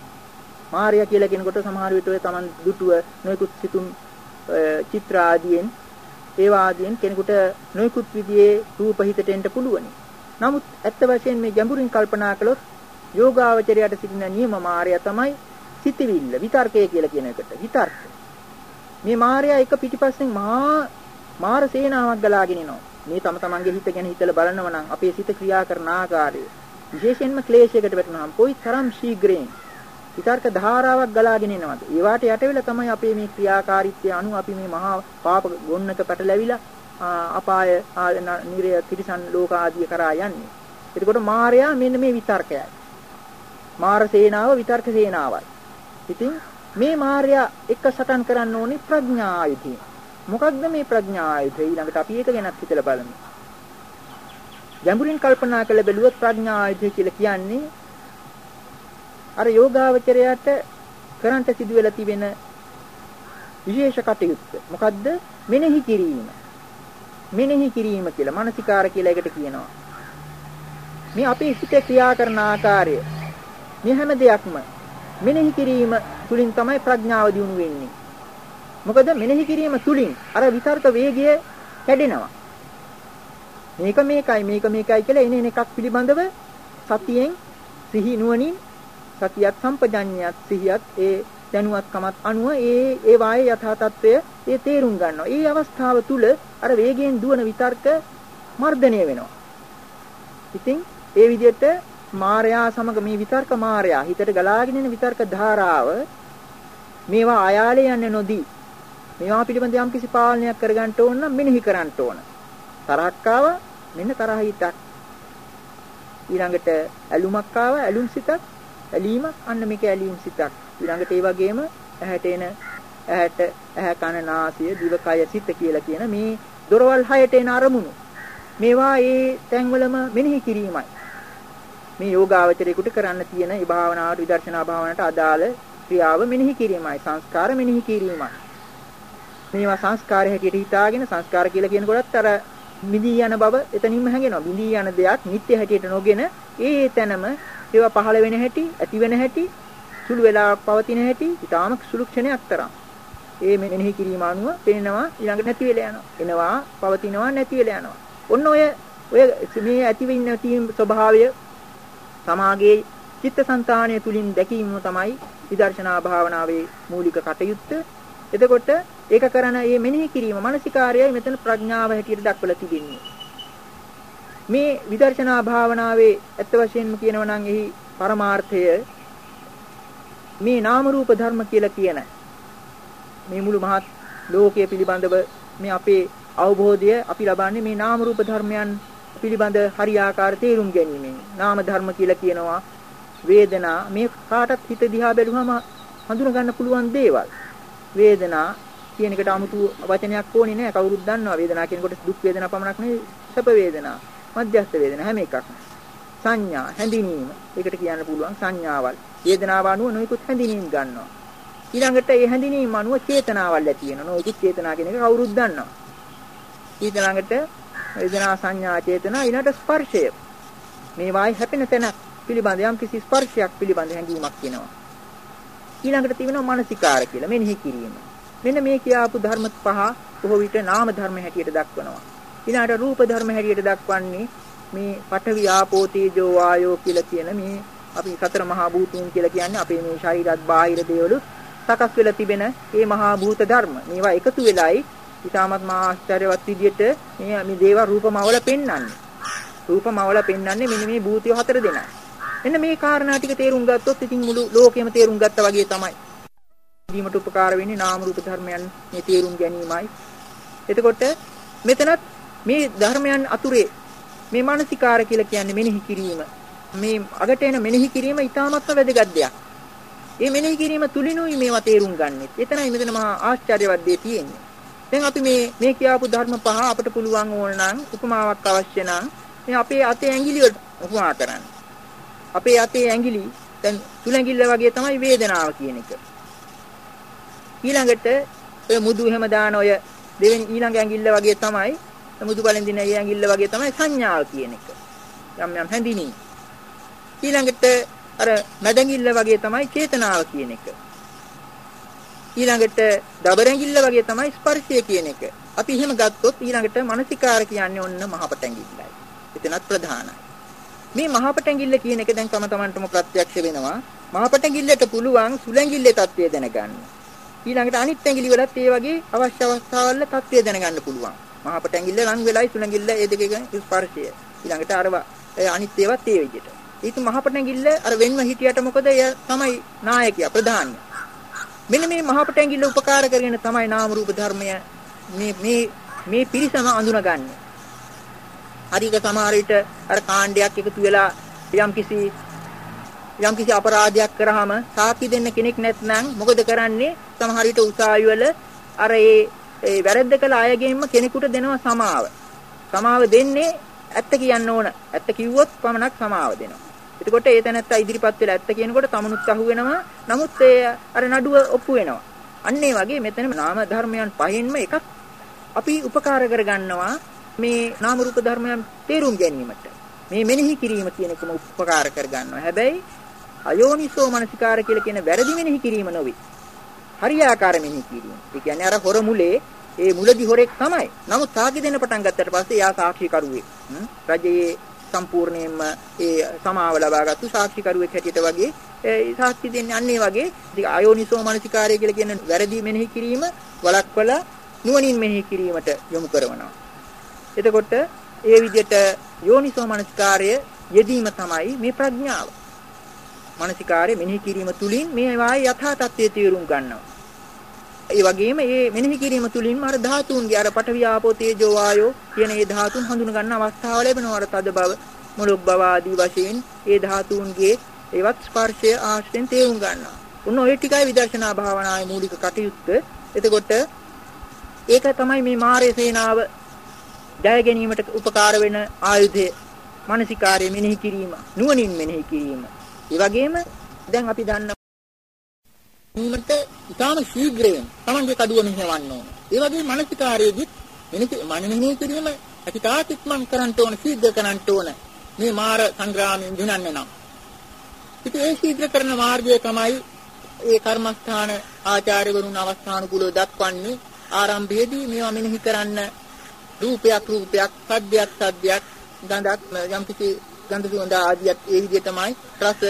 මායя කියලා කෙනකොට සමහර විට ඔය Taman දුටුව නොයෙකුත් සිතුම් චිත්‍ර ආදීන් ඒවා ආදීන් කෙනෙකුට නොයෙකුත් විදිහේ රූප හිතට එන්න පුළුවනි. නමුත් ඇත්ත වශයෙන් මේ ගැඹුරින් කල්පනා කළොත් යෝගාවචරයට සිටින නියම මායя තමයි සිතවිල්ල විතර්කය කියලා කියන එකට. විතර්ක. මේ මායя එක පිටිපස්සෙන් මහා මාර සේනාවක් ගලාගෙන එනවා. මේ තම තමන්ගේ හිත ගැන හිතලා බලනවා නම් අපේ සිත ක්‍රියා කරන ආකාරය විශේෂයෙන්ම ක්ලේශයකට වැටෙනවාම කොයි තරම් ශීඝ්‍රයෙන් විතර්ක ධාරාවක් ගලාගෙන එනවද? ඒවාට යට වෙලා තමයි අපේ මේ ක්‍රියාකාරීත්වය අනුව අපි මේ මහා පාප ගොන්නක පැටලැවිලා අපාය නිරය තිරිසන් ලෝක ආදිය කරා යන්නේ. එතකොට මායя මෙන්න මේ විතර්කයයි. මාර සේනාව විතර්ක සේනාවයි. ඉතින් මේ මායя එක සටන් කරන්න ඕනේ ප්‍රඥා ආයුධය. මොකක්ද මේ ප්‍රඥා ආයුධය? ඊළඟට අපි ඒක ගැනත් හිතලා බලමු. ගැඹුරින් කල්පනා කළ බැලුවොත් ප්‍රඥා ආයුධය කියලා කියන්නේ අර යෝගාවචරයට කරන්ට සිදුවෙලා තිබෙන විශේෂ කටයුත්ත. මොකද්ද? මෙනෙහි කිරීම. මෙනෙහි කිරීම කියලා මානසිකාර කියලා එකට කියනවා. මේ අපේ සිතේ ක්‍රියා කරන ආකාරය මේ හැම දෙයක්ම මෙනෙහි කිරීම තුලින් තමයි ප්‍රඥාව දියුණු වෙන්නේ. මොකද මෙනෙහි කිරීම තුලින් අර විතර්ක වේගය කැඩෙනවා. මේක මේකයි මේක මේකයි කියලා එන එකක් පිළිබඳව සතියෙන් සිහි නුවණින් සතියත් සම්පජඤ්ඤයත් සිහියත් ඒ දැනුවත්කමත් අනුව ඒ ඒ වායේ යථා තත්වය ඒ තේරුම් ගන්නවා. ඒ අවස්ථාව තුල අර වේගයෙන් දුවන විතර්ක මර්ධනය වෙනවා. ඉතින් ඒ විදිහට මායයා සමග මේ විතර්ක මායයා හිතට ගලාගෙන එන විතර්ක ධාරාව මේවා ආයාලේ යන්නේ නොදී මේවා පිළිබඳ යම්කිසි පාලනයක් කරගන්න ඕන නම් මෙනෙහි කරන්න ඕන. තරහක් ආව මෙන්න තරහ හිතක්. ඊළඟට ඇලුමක් ආව ඇලුම් සිතක් ඇලීමක් අන්න මේක ඇලීම් සිතක්. ඊළඟට ඒ වගේම ඇහැට එන ඇහැට ඇහැ කන නාසය දිවකය සිත කියලා කියන මේ දොරවල් හයට එන අරමුණු. මේවා ඒ තැන්වලම මෙනෙහි කිරීමයි. මේ යෝගාවචරයේකට කරන්න තියෙන ඒ භාවනාවට විදර්ශනා භාවනාවට අදාළ ක්‍රියාව මෙනෙහි කිරීමයි. සංස්කාර මෙනෙහි කිරීමයි. මේවා සංස්කාර හැටියට හිතාගෙන සංස්කාර කියලා කියනකොටත් අර මිදී යන බව එතනින්ම හැඟෙනවා. මිදී යන දෙයක් නිත්‍ය හැටියට නොගෙන ඒ තැනම ඒවා පහළ වෙන හැටි, ඇති වෙන හැටි, සුළු වෙලාවක් පවතින හැටි, ඊටාම සුළු ක්ෂණයක් තරම්. ඒ මෙනෙහි කිරීම අනුව පේනවා ඊළඟට නැති වෙලා යනවා. එනවා, පවතිනවා, නැති වෙලා යනවා. ඔන්න ඔය ඔය මේ ඇති වෙන්න තියෙන ස්වභාවය සමාගයේ චිත්තසංතානය තුලින් දැකීම තමයි විදර්ශනා භාවනාවේ මූලික කටයුත්ත. එතකොට ඒක කරන මේ මෙනෙහි කිරීම මානසිකාර්යයි මෙතන ප්‍රඥාව හැටියට දක්වලා තිබෙන්නේ. මේ විදර්ශනා භාවනාවේ ඇත්ත වශයෙන්ම කියනවා නම් එහි පරමාර්ථය මේ නාම රූප ධර්ම කියලා කියන මේ මුළු මහත් ලෝකයේ පිළිබඳව මේ අපේ අවබෝධය අපි ලබන්නේ මේ නාම රූප ධර්මයන් පිළිබඳ හරියාකාර තේරුම් ගැනීමෙන්. නාම ධර්ම කියලා කියනවා වේදනා මේ කාටත් හිත දිහා බැලුවම හඳුන ගන්න පුළුවන් දේවල්. වේදනා කියන එකට 아무තු වචනයක් ඕනේ නැහැ. කවුරුත් දන්නවා වේදනා කියනකොට දුක් වේදනා පමණක් නෙවෙයි සැප වේදනා. මධ්‍යස්ථ වේදනා හැම එකක්ම. සංඥා හැඳිනීම. ඒකට කියන්න පුළුවන් සංඥාවල්. වේදනාව අනුව නොයෙකුත් හැඳිනීම් ගන්නවා. ඊළඟට ඒ හැඳිනීම් අනුව චේතනාවල් ඇති වෙනවා. නොයෙකුත් චේතනා කියන එක කවුරුත් දන්නවා. ඊළඟට වේදනා සංඥා චේතනා ඊළඟට ස්පර්ශය. මේ වායි හැපෙන තැන පිළිබඳ යම් කිසි ස්පර්ශයක් පිළිබඳ හැඟීමක් වෙනවා. ඊළඟට තියෙනවා මානසිකාර කියලා මෙනෙහි කිරීම. මෙන්න මේ කියාපු ධර්ම පහ බොහෝ විට නාම ධර්ම හැටියට දක්වනවා. ඊළඟට රූප ධර්ම හැටියට දක්වන්නේ මේ පඨවි ආපෝ තේජෝ වායෝ කියලා කියන මේ අපි සතර මහා භූතුන් කියලා කියන්නේ අපේ මේ ශරීරත් බාහිර දේවලු සකස් වෙලා තිබෙන මේ මහා භූත ධර්ම. මේවා එකතු වෙලයි ඊටමත් මහා ආශ්චර්යවත් විදියට මේ මේ දේව රූපමවල පෙන්වන්නේ. රූපමවල පෙන්වන්නේ මෙන්න මේ භූතිය හතර දෙනා. මෙන්න මේ කාරණා ටික තේරුම් ගත්තොත් ඉතින් මුළු ලෝකෙම තේරුම් ගත්තා වගේ තමයි. දීමට උපකාර වෙන්නේ නාම රූප ධර්මයන් මේ තේරුම් ගැනීමයි. එතකොට මෙතනත් මේ ධර්මයන් අතුරේ මේ මානසිකාර කියලා කියන්නේ මෙනෙහි කිරීම. මේ අගට එන මෙනෙහි කිරීම ඊටාමත්ම වැදගත් දෙයක්. මේ මෙනෙහි කිරීම තුලිනුයි මේවා තේරුම් ගන්නෙ. එතනයි මෙතන මහා ආශ්චර්යවත් දේ තියෙන්නේ. දැන් අපි මේ මේ කියාපු ධර්ම පහ අපිට පුළුවන් ඕන නම් උපමාවක් අවශ්‍ය නම් මේ අපේ අතේ ඇඟිලි වලට උපමා කරන්න. අපේ අතේ ඇඟිලි දැන් සුලැඟිල්ල වගේ තමයි වේදනාව කියන එක. ඊළඟට ඔය මුදු එහෙම දාන ඔය දෙවෙනි ඊළඟ ඇඟිල්ල වගේ තමයි මුදු බලෙන් දින ඒ ඇඟිල්ල වගේ තමයි සංඥාව කියන එක. යම් යම් හැඳිනීම. ඊළඟට අර මැදඟිල්ල වගේ තමයි චේතනාව කියන එක. ඊළඟට දබරැඟිල්ල වගේ තමයි ස්පර්ශය කියන එක. අපි එහෙම ගත්තොත් ඊළඟට මානසිකාර කියන්නේ ඔන්න මහපටැඟිල්ලයි. එතනත් ප්‍රධානයි. මේ මහපටැඟිල්ල කියන එක දැන් තම තමන්ටම ප්‍රත්‍යක්ෂ වෙනවා. මහපටැඟිල්ලට පුළුවන් සුලැඟිල්ලේ தත්ත්වය දැනගන්න. ඊළඟට අනිත් ඇඟිලි වලත් ඒ වගේ අවශ්‍ය අවස්ථාවල தත්ත්වය දැනගන්න පුළුවන්. මහපට ඇඟිල්ල ලං වෙලයි සුළඟිල්ල ඒ දෙක ස්පර්ශය. ඊළඟට අර අනිත් ඒවාත් ඒ විදිහට. ඊට මහපට ඇඟිල්ල අර වෙන්ව හිටියට මොකද එය තමයි නායකයා ප්‍රධානිය. මෙන්න මේ මහපට ඇඟිල්ල උපකාර කරගෙන තමයි නාම රූප ධර්මය මේ මේ මේ පිරිසම අඳුනගන්නේ. හරික සමහර විට අර කාණ්ඩයක් එකතු වෙලා යම්කිසි යම්කිසි අපරාධයක් කරාම සාක්ෂි දෙන්න කෙනෙක් නැත්නම් මොකද කරන්නේ? සමහර විට උසාවි වල අර ඒ ඒ වැරද්ද කළ අයගෙන්ම කෙනෙකුට දෙනවා සමාව. සමාව දෙන්නේ ඇත්ත කියන්න ඕන. ඇත්ත කිව්වොත් පමණක් සමාව දෙනවා. එතකොට ඒ තැනත්තා ඉදිරිපත් වෙලා ඇත්ත කියනකොට තමනුත් අහු වෙනවා. නමුත් ඒ අර නඩුව ඔප්පු වෙනවා. අන්න ඒ වගේ මෙතන නාම ධර්මයන් පහෙන්ම එකක් අපි උපකාර කරගන්නවා මේ නාම රූප ධර්මයන් තේරුම් ගැනීමට. මේ මෙනෙහි කිරීම කියන එකම උපකාර කරගන්නවා. හැබැයි අයෝනිසෝ මනසිකාර කියලා කියන වැරදි මෙනෙහි කිරීම නොවේ. හරියාකාර මෙනෙහි කිරීම. ඒ කියන්නේ අර හොර මුලේ ඒ මුලදි හොරෙක් තමයි. නමුත් සාක්ෂි දෙන්න පටන් ගත්තට පස්සේ එයා සාක්ෂිකරුවෙක්. රජයේ සම්පූර්ණයෙන්ම ඒ සමාව ලබාගත්තු සාක්ෂිකරුවෙක් හැටියට වගේ ඒ සාක්ෂි දෙන්නේ අන්න ඒ වගේ ඉතින් අයෝනිසෝ මනසිකාරය කියලා කියන වැරදි මෙනෙහි කිරීම වළක්වලා නුවණින් මෙනෙහි කිරීමට යොමු කරනවා. එතකොට ඒ විදිහට යෝනිසෝ මනසිකාරය යෙදීම තමයි මේ ප්‍රඥාව. මානසිකාරය මෙනෙහි කිරීම තුලින් මේ වායේ යථා තත්ත්වයේ තීරුම් ගන්නවා. ඒ වගේම මේ මෙනෙහි කිරීම තුලින්ම අර ධාතුන්ගේ අර පඨවි ආපෝ තේජෝ වායෝ කියන මේ ධාතුන් හඳුන ගන්න අවස්ථාව ලැබෙනවා. අර තද බව, මුලුක් බව ආදී වශයෙන් ඒ ධාතුන්ගේ ඒවත් ස්පර්ශය ආශ්‍රයෙන් තේරුම් ගන්නවා. උන්න ඔය ටිකයි විදර්ශනා භාවනාවේ මූලික කටයුත්ත. එතකොට ඒක තමයි මේ මාරේ සේනාව ජය ගැනීමට උපකාර වෙන ආයුධය. මානසිකාර්ය මෙනෙහි කිරීම, නුවණින් මෙනෙහි කිරීම. ඒ වගේම දැන් අපි දන්න මීමට ඉතාම ශීඝ්‍රයෙන් Tamange කඩුව මෙහෙවන්න ඕන. ඒ වගේ මානසිකාරයේදීත් මෙනෙහි කිරීම අතිතාත් ඉක්මන් කරන්න ඕන, ශීඝ්‍ර කරන්න ඕන. මේ මාර සංග්‍රාමයෙන් දිනන්න නම්. ඉතින් ඒ ශීඝ්‍ර කරන මාර්ගය තමයි ඒ කර්මස්ථාන ආචාර්යවරුන් අවස්ථානුකූලව දක්වන්නේ ආරම්භයේදී මේවා මෙනෙහි කරන්න රූපයක් රූපයක් සද්දයක් සද්දයක් ගඳක් යම්කිසි ගන්ධ සුවඳ ආදියත් ඒ විදිහටමයි රස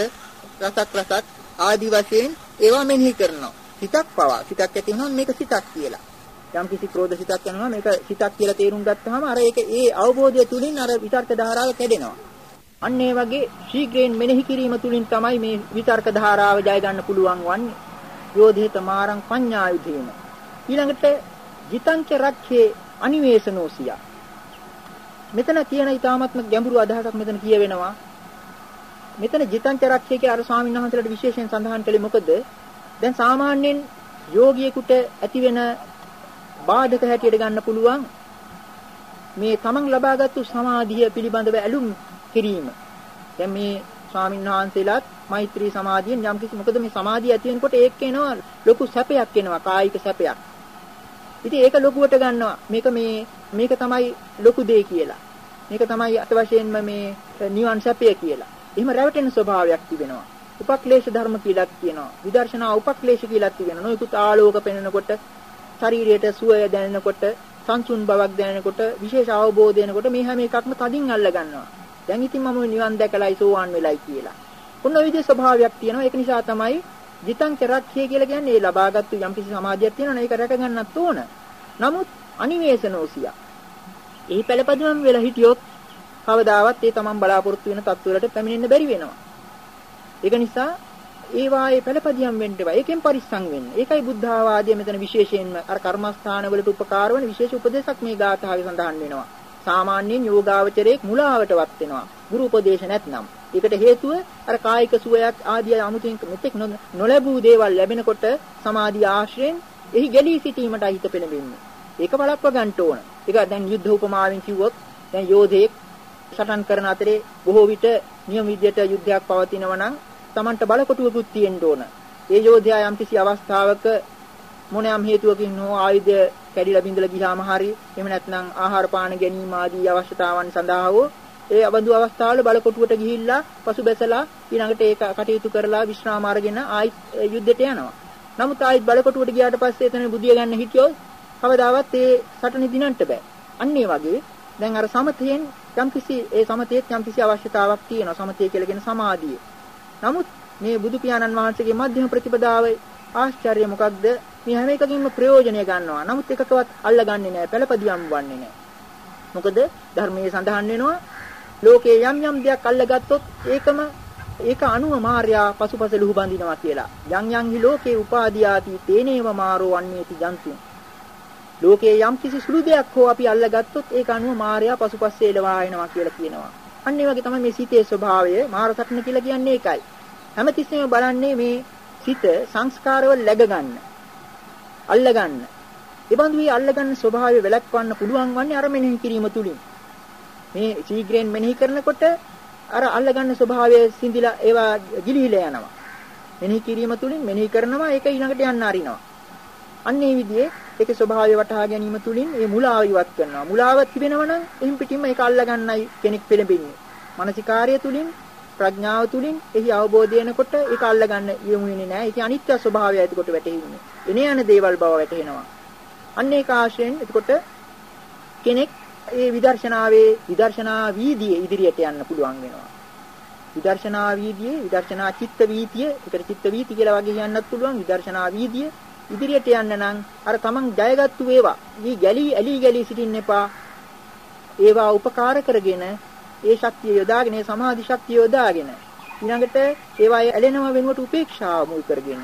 රසක් රසක් ආදි වශයෙන් ඒවා මෙනෙහි කරනවා. සිතක් පවා සිතක් ඇති වෙනවා මේක සිතක් කියලා. යම් කිසි ක්‍රෝධ සිතක් යනවා මේක සිතක් කියලා තේරුම් ගත්තාම අර ඒක ඒ අවබෝධය තුලින් අර විතර්ක ධාරාව කැඩෙනවා. අන්න ඒ වගේ ශීඝ්‍රයෙන් මෙනෙහි කිරීම තුලින් තමයි මේ විතර්ක ධාරාව ජය ගන්න පුළුවන් වන්නේ. යෝධේත මාරං පඤ්ඤායුධේන. ඊළඟට ජිතංච රක්ඛේ අනිවේෂනෝසියා මෙතන තියෙන ඊ타මත්ම ගැඹුරු අදහසක් මෙතන කියවෙනවා. මෙතන ජිතංච රක්ෂය කියලා අර ස්වාමීන් වහන්සේලාට විශේෂයෙන් සඳහන් කළේ මොකද? දැන් සාමාන්‍යයෙන් යෝගියෙකුට ඇතිවෙන බාධක හැටියට ගන්න පුළුවන් මේ තමන් ලබාගත්තු සමාධිය පිළිබඳව ඇලුම් කිරීම. දැන් මේ ස්වාමීන් වහන්සේලාත් මෛත්‍රී සමාධියෙන් යම් කිසි මොකද මේ සමාධිය ඇති වෙනකොට ඒක එනවා ලොකු සැපයක් එනවා කායික සැපයක්. ඉතින් ඒක ලොකුවට ගන්නවා. මේක මේ මේක තමයි ලොකු දෙය කියලා. මේක තමයි අතවශයෙන්ම මේ නිවන් සැපය කියලා. එහෙම රැවටෙන ස්වභාවයක් තිබෙනවා. උපක්ලේශ ධර්ම කියලා කියනවා. විදර්ශනා උපක්ලේශ කියලා කියනවා. නොයෙකුත් ආලෝක පෙනෙනකොට ශරීරයට සුවය දැනෙනකොට සංසුන් බවක් දැනෙනකොට විශේෂ අවබෝධ වෙනකොට මේ හැම එකක්ම තදින් අල්ල ගන්නවා. දැන් ඉතින් මම නිවන් දැකලායි සෝවාන් වෙලයි කියලා. ඔන්න ඔය විදිහේ ස්වභාවයක් තියෙනවා. ඒක නිසා තමයි ජිතං චරක්ඛය කියලා කියන්නේ ඒ ලබාගත්තු යම්කිසි සමාධියක් තියෙනවනේ ඒක රැක ගන්නත් ඕන. නමුත් අනිවේෂනෝසියා. එහි පළපදිනම් වෙලා හිටියොත් කවදාවත් ඒ තමන් බලාපොරොත්තු වෙන තත්ත්වවලට පැමිණෙන්න බැරි වෙනවා. ඒක නිසා ඒ වායේ පළපදියම් වෙන්න එපා. ඒකෙන් පරිස්සම් වෙන්න. ඒකයි බුද්ධ ආවාදයේ මෙතන විශේෂයෙන්ම අර කර්මස්ථාන වලට උපකාර වන විශේෂ උපදේශක් මේ ගාථාවේ සඳහන් වෙනවා. සාමාන්‍යයෙන් යෝගාවචරයේ මුලාවටවත් වෙනවා. ගුරු උපදේශ නැත්නම්. ඒකට හේතුව අර කායික සුවයක් ආදී 아무තින් මෙතෙක් නොලැබූ දේවල් ලැබෙනකොට සමාධි ආශ්‍රයෙන් එහි ගැලී සිටීමට හිත පෙළඹෙන්නේ. ඒක බලප්ප ගන්න ඕන. ඒක දැන් යුද්ධ උපමාවෙන් කිව්වොත් දැන් යෝධයෙක් සටන් කරන අතරේ බොහෝ විට නියම විදියට යුද්ධයක් පවතිනවා නම් Tamanට බලකොටුවකුත් තියෙන්න ඕන. ඒ යෝධයා යම් කිසි අවස්ථාවක මොනෑම් හේතුවකින් හෝ ආයුධ කැඩිලා බිඳලා ගියාම හරි එහෙම නැත්නම් ආහාර පාන ගැනීම ආදී අවශ්‍යතාවන් සඳහා හෝ ඒ අවඳු අවස්ථාවල බලකොටුවට ගිහිල්ලා පසු බැසලා ඊළඟට ඒක කටයුතු කරලා විශ්‍රාම අරගෙන ආයි යුද්ධයට යනවා. නමුත් ආයි බලකොටුවට ගියාට පස්සේ එතන බුදිය ගන්න හිටියොත් කවදාවත් ඒ සටන දිනන්න බෑ. අන්න ඒ වගේ දැන් අර සමතයෙන් යම්කිසි ඒ සමතයේත් යම්කිසි අවශ්‍යතාවක් තියෙනවා. සමතය කියලා කියන සමාධිය. නමුත් මේ බුදු පියාණන් වහන්සේගේ මධ්‍යම ප්‍රතිපදාවේ ආශ්චර්ය මොකක්ද? මේ හැම එකකින්ම ප්‍රයෝජනය ගන්නවා. නමුත් එකකවත් අල්ලගන්නේ නැහැ. පළපදියම් වන්නේ නැහැ. මොකද ධර්මයේ සඳහන් වෙනවා ලෝකේ යම් යම් දෙයක් අල්ලගත්තොත් ඒකම ඒක අනුව මාර්යා පසුපස ලුහු බඳිනවා කියලා. යම් යම් හි ලෝකේ උපාදීයාති තේනේව මාරෝ අන්නේති ජන්තුන්. ලෝකේ යම් කිසි සුළු දෙයක් හෝ අපි අල්ලගත්තොත් ඒක අනුව මාර්යා පසුපස්සේ එළවා එනවා කියලා කියනවා. අන්න ඒ වගේ තමයි මේ සිතේ ස්වභාවය මාර සටන කියලා කියන්නේ ඒකයි. හැමතිස්සෙම බලන්නේ මේ සිත සංස්කාරවල läග ගන්න. අල්ල ගන්න. ඒ බඳු මේ අල්ල ගන්න ස්වභාවය වැළක්වන්න පුළුවන් වන්නේ අර මෙනෙහි කිරීම තුලින්. මේ ශීඝ්‍රයෙන් මෙනෙහි කරනකොට අර අල්ල ගන්න ස්වභාවය සිඳිලා ඒවා ගිලිහිලා යනවා. මෙනෙහි කිරීම තුලින් මෙනෙහි කරනවා ඒක ඊළඟට යන්න අරිනවා. අන්න ඒ විදිහේ ඒකේ ස්වභාවය වටහා ගැනීම තුලින් මේ මුලාව ඉවත් කරනවා. මුලාව තිබෙනවා නම් එහින් පිටින්ම ඒක අල්ල ගන්නයි කෙනෙක් පෙළඹෙන්නේ. මානසිකාර්ය තුලින් ප්‍රඥාව තුලින් එහි අවබෝධය එනකොට ඒක අල්ල ගන්න යොමු වෙන්නේ නැහැ. ඒකේ අනිත්‍ය ස්වභාවය එතකොට වැටහෙන්නේ. එනේ යන දේවල් බව වැටහෙනවා. අන්න ඒක ආශ්‍රයෙන් එතකොට කෙනෙක් ඒ විදර්ශනාවේ විදර්ශනා වීදියේ ඉදිරියට යන්න පුළුවන් වෙනවා. විදර්ශනා වීදියේ විදර්ශනා චිත්ත වීතිය, ඒකට චිත්ත වීති කියලා වගේ කියන්නත් පුළුවන්. විදර්ශනා වීදිය ඉදිරියට යන්න නම් අර තමන් ජයගත්තු වේවා. මේ ගැලී ඇලී ගැලී සිටින්න එපා. ඒවා උපකාර කරගෙන ඒ ශක්තිය යොදාගෙන ඒ සමාධි ශක්තිය යොදාගෙන ඊළඟට ඒවා ඇලෙනව වෙනුවට උපේක්ෂාව මුල් කරගෙන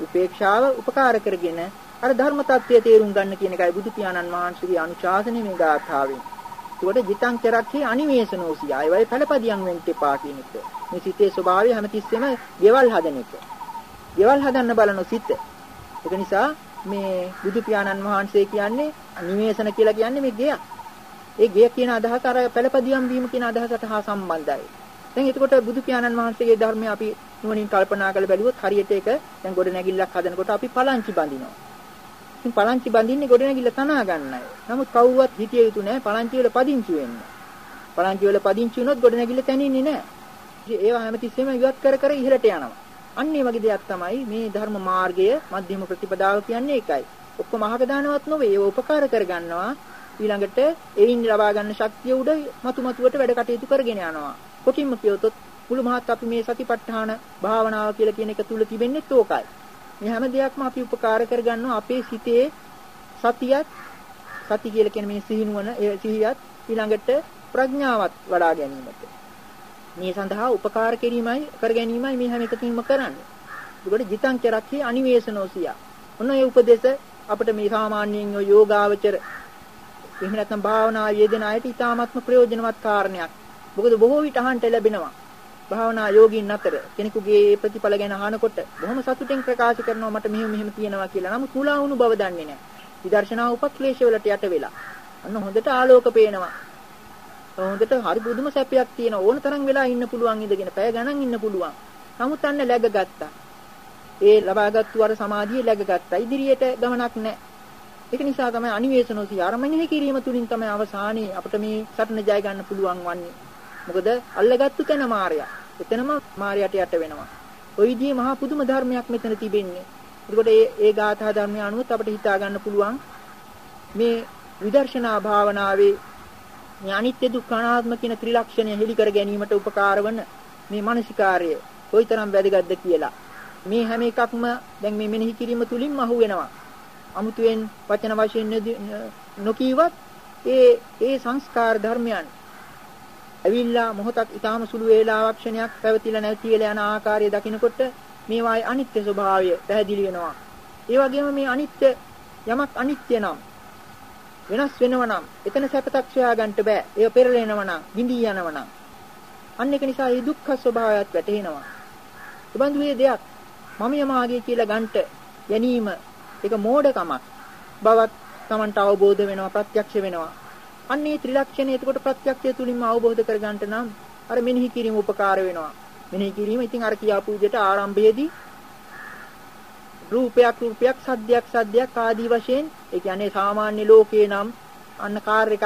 උපේක්ෂාව උපකාර කරගෙන අර ධර්ම tattya තේරුම් ගන්න කියන එකයි බුදු පියාණන් වහන්සේගේ අනුශාසනය මේ ගාථාවෙන්. ඒකට ජිතං චරක්ඛේ අනිමේෂනෝසිය. ආයවයි ඵලපදියම් වෙන්න එපා කියන එක. මේ සිතේ ස්වභාවය හැමතිස්සෙම ගෙවල් හදන එක. ගෙවල් හදන්න බලන සිත. ඒක නිසා මේ බුදු පියාණන් වහන්සේ කියන්නේ අනිමේෂන කියලා කියන්නේ මේ ගෙයක්. ඒ ගෙය කියන අදහස අර පළපදියම් වීම කියන අදහසට හා සම්බන්ධයි. දැන් එතකොට බුදු පියාණන් වහන්සේගේ ධර්මය අපි නුවණින් කල්පනා කරලා බැලුවොත් හරියට ඒක දැන් ගොඩ නැගිල්ලක් හදනකොට අපි පලංචි බඳිනවා. ඉතින් පලංචි බඳින්නේ ගොඩ නැගිල්ල තනා ගන්නයි. නමුත් කවුරුවත් හිතිය යුතු නැහැ පලංචි වල පදිංචි වෙන්න. පලංචි වල පදිංචි වුණොත් ගොඩ නැගිල්ල තැනින්නේ නැහැ. ඒවා හැමතිස්සෙම ඉවත් කර කර ඉහළට යනවා. අන්න ඒ වගේ දෙයක් තමයි මේ ධර්ම මාර්ගය මධ්‍යම ප්‍රතිපදාව කියන්නේ ඒකයි. ඔක්කොම අහක දානවත් නොවේ ඒව උපකාර කරගන්නවා ඊළඟට එයින් ලබා ගන්න ශක්තිය උඩ මතු මතුවට වැඩ කටයුතු කරගෙන යනවා. කොටින්ම කියොත් මුළු මහත් අපි මේ සතිපට්ඨාන භාවනාව කියලා කියන එක තුල තිබෙන්නේ තෝකයි. මේ හැම දෙයක්ම අපි උපකාර කරගන්නවා අපේ සිතේ සතියත් සති කියලා කියන මේ සිහිනුවන ඒ සිහියත් ඊළඟට ප්‍රඥාවත් වඩා ගැනීමට. මේ සඳහා උපකාර කිරීමයි කර ගැනීමයි මේ හැම එකකින්ම කරන්නේ. ඒකට ජිතං චරක්ඛේ අනිවේෂනෝසිය. ඔන්න ඒ උපදේශ අපිට මේ සාමාන්‍යයෙන් යෝගාවචර එහෙම නැත්නම් භාවනා යෙදෙන අයට ඊටාත්ම ප්‍රයෝජනවත් කාරණයක්. මොකද බොහෝ විට අහන්නට ලැබෙනවා. භාවනා යෝගීන් අතර කෙනෙකුගේ ප්‍රතිඵල ගැන අහනකොට බොහොම සතුටින් ප්‍රකාශ කරනවා මට මෙහෙම මෙහෙම තියෙනවා කියලා. නමුත් මුලා වුණු බව දන්නේ නැහැ. විදර්ශනා උපක්ලේශ වලට යට වෙලා. අන්න හොඳට ආලෝක පේනවා. හොඳට හරි බුදුම සැපයක් තියෙන ඕන තරම් වෙලා ඉන්න පුළුවන් ඉඳගෙන පැය ගණන් ඉන්න පුළුවන්. නමුත් අන්න läගගත්තා. ඒ ලබාගත්තු අර සමාධිය läගගත්තා. ඉදිරියට ගමනක් නැහැ. ඒක නිසා තමයි අනිවේෂනෝසී අරමණෙහි කිරීම තුලින් තමයි අවසානයේ අපිට මේ සටන ජය ගන්න පුළුවන් වන්නේ. මොකද අල්ලගත්තු තැන මායя. එතනම මායයට යට වෙනවා. ওই විදිහේ මහා පුදුම ධර්මයක් මෙතන තිබෙන්නේ. එතකොට ඒ ඒ ගාථා ධර්මය අනුවත් අපිට හිතා ගන්න පුළුවන් මේ විදර්ශනා භාවනාවේ මේ අනිත්‍ය දුක්ඛ අනාත්ම කියන ත්‍රිලක්ෂණය හෙලි කර ගැනීමට උපකාර වන මේ මානසිකාර්යය කොයිතරම් වැදගත්ද කියලා. මේ හැම එකක්ම දැන් මේ මෙනෙහි කිරීම තුලින්ම අහු වෙනවා. අමුතුවෙන් වචන වශයෙන් නොකීවත් ඒ ඒ සංස්කාර ධර්මයන් ඇවිල්ලා මොහොතක් ඊටාම සුළු වේලාවක් ක්ෂණයක් පැවතිලා නැති වෙලා යන ආකාරය දකිනකොට මේවායේ අනිත්‍ය ස්වභාවය පැහැදිලි වෙනවා. ඒ වගේම මේ අනිත්‍ය යමක් අනිත්‍ය නම් වෙනස් වෙනව නම් එතන සැපතක් සොයා ගන්නට බෑ. ඒව පෙරලෙනව නම්, බිඳී යනව නම්. අන්න ඒක නිසා මේ දුක්ඛ ස්වභාවයත් වැටහෙනවා. ඒ බඳු මේ දෙයක් මම යමාගේ කියලා ගන්නට ගැනීම ඒක මෝඩකමක් බවත් Tamanට අවබෝධ වෙනවා ප්‍රත්‍යක්ෂ වෙනවා. අන්න ඒ ත්‍රිලක්ෂණය එතකොට ප්‍රත්‍යක්ෂය තුලින්ම අවබෝධ කරගන්නට නම් අර මෙනෙහි කිරීම උපකාර වෙනවා. මෙනෙහි කිරීම ඉතින් අර කියාපු විදිහට ආරම්භයේදී රූපයක් රූපයක් සද්දයක් සද්දයක් ආදී වශයෙන් ඒ කියන්නේ සාමාන්‍ය ලෝකේ නම් අන්න කාර් එකක්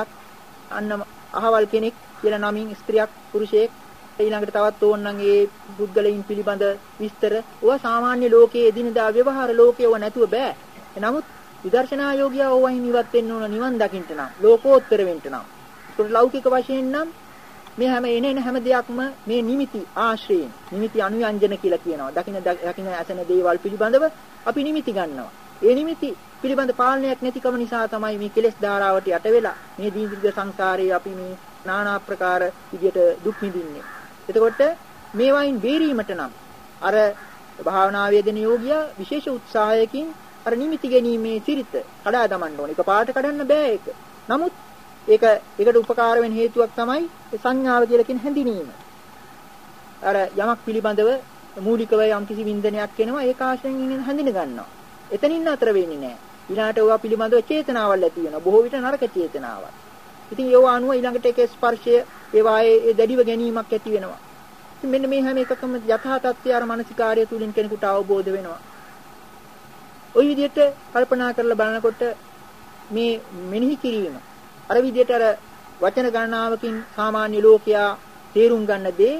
අන්න අහවල් කෙනෙක් කියලා නමින් ස්ත්‍රියක් පුරුෂයෙක් ඊළඟට තවත් ඕනනම් ඒ පුද්ගලයන් පිළිබඳ විස්තර. ඕවා සාමාන්‍ය ලෝකයේ එදිනදා ව්‍යවහාර ලෝකයේ ඕවා නැතුව බෑ. නමුත් විදර්ශනා යෝගියා ඕවයින් ඉවත් වෙන්න ඕන නිවන් දකින්න නම් ලෝකෝත්තර වෙන්න නම්. ඒක ලෞකික වශයෙන් නම් මේ හැම එනේන හැම දෙයක්ම මේ නිමිති ආශ්‍රයෙන් නිමිති අනුයන්ජන කියලා කියනවා. දකින්න දකින්න ඇසෙන දේවල් පිළිබඳව අපි නිමිති ගන්නවා. ඒ නිමිති පිළිබඳ පාලනයක් නැතිකම නිසා තමයි මේ කෙලෙස් ධාරාවට යට වෙලා මේ දීර්ඝ සංසාරයේ අපි මේ নানা ආකාර විදියට දුක් විඳින්නේ. එතකොට මේවායින් බේරීමට නම් අර භාවනා වේදන යෝගියා විශේෂ උත්සාහයකින් අර නිමිති ගැනීමේ සිරිත කඩා දමන්න ඕනේ. ඒක පාට කඩන්න බෑ ඒක. නමුත් ඒක ඒකට උපකාර වෙන හේතුවක් තමයි සංඥාව කියලා කියන හැඳිනීම. අර යමක් පිළිබඳව මූලිකව යම් කිසි වින්දනයක් එනවා ඒක ආශ්‍රයෙන් හැඳින ගන්නවා. එතනින් අතර වෙන්නේ නැහැ. ඊළාට ඒවා පිළිබඳව චේතනාවල් ඇති වෙනවා. බොහෝ විට නරක චේතනාවක්. ඉතින් ඒවා අනුව ඊළඟට ඒකේ ස්පර්ශය ඒවායේ දැඩිව ගැනීමක් ඇති වෙනවා. ඉතින් මෙන්න මේ හැම එකකම යථා තත්ත්වය අර මානසිකාර්ය තුලින් කෙනෙකුට අවබෝධ වෙනවා. ওই විදිහට කල්පනා කරලා බලනකොට මේ මෙනෙහි කිරීම අර විදිහට අර වචන ගණනාවකින් සාමාන්‍ය ලෝකයා තේරුම් ගන්න දේ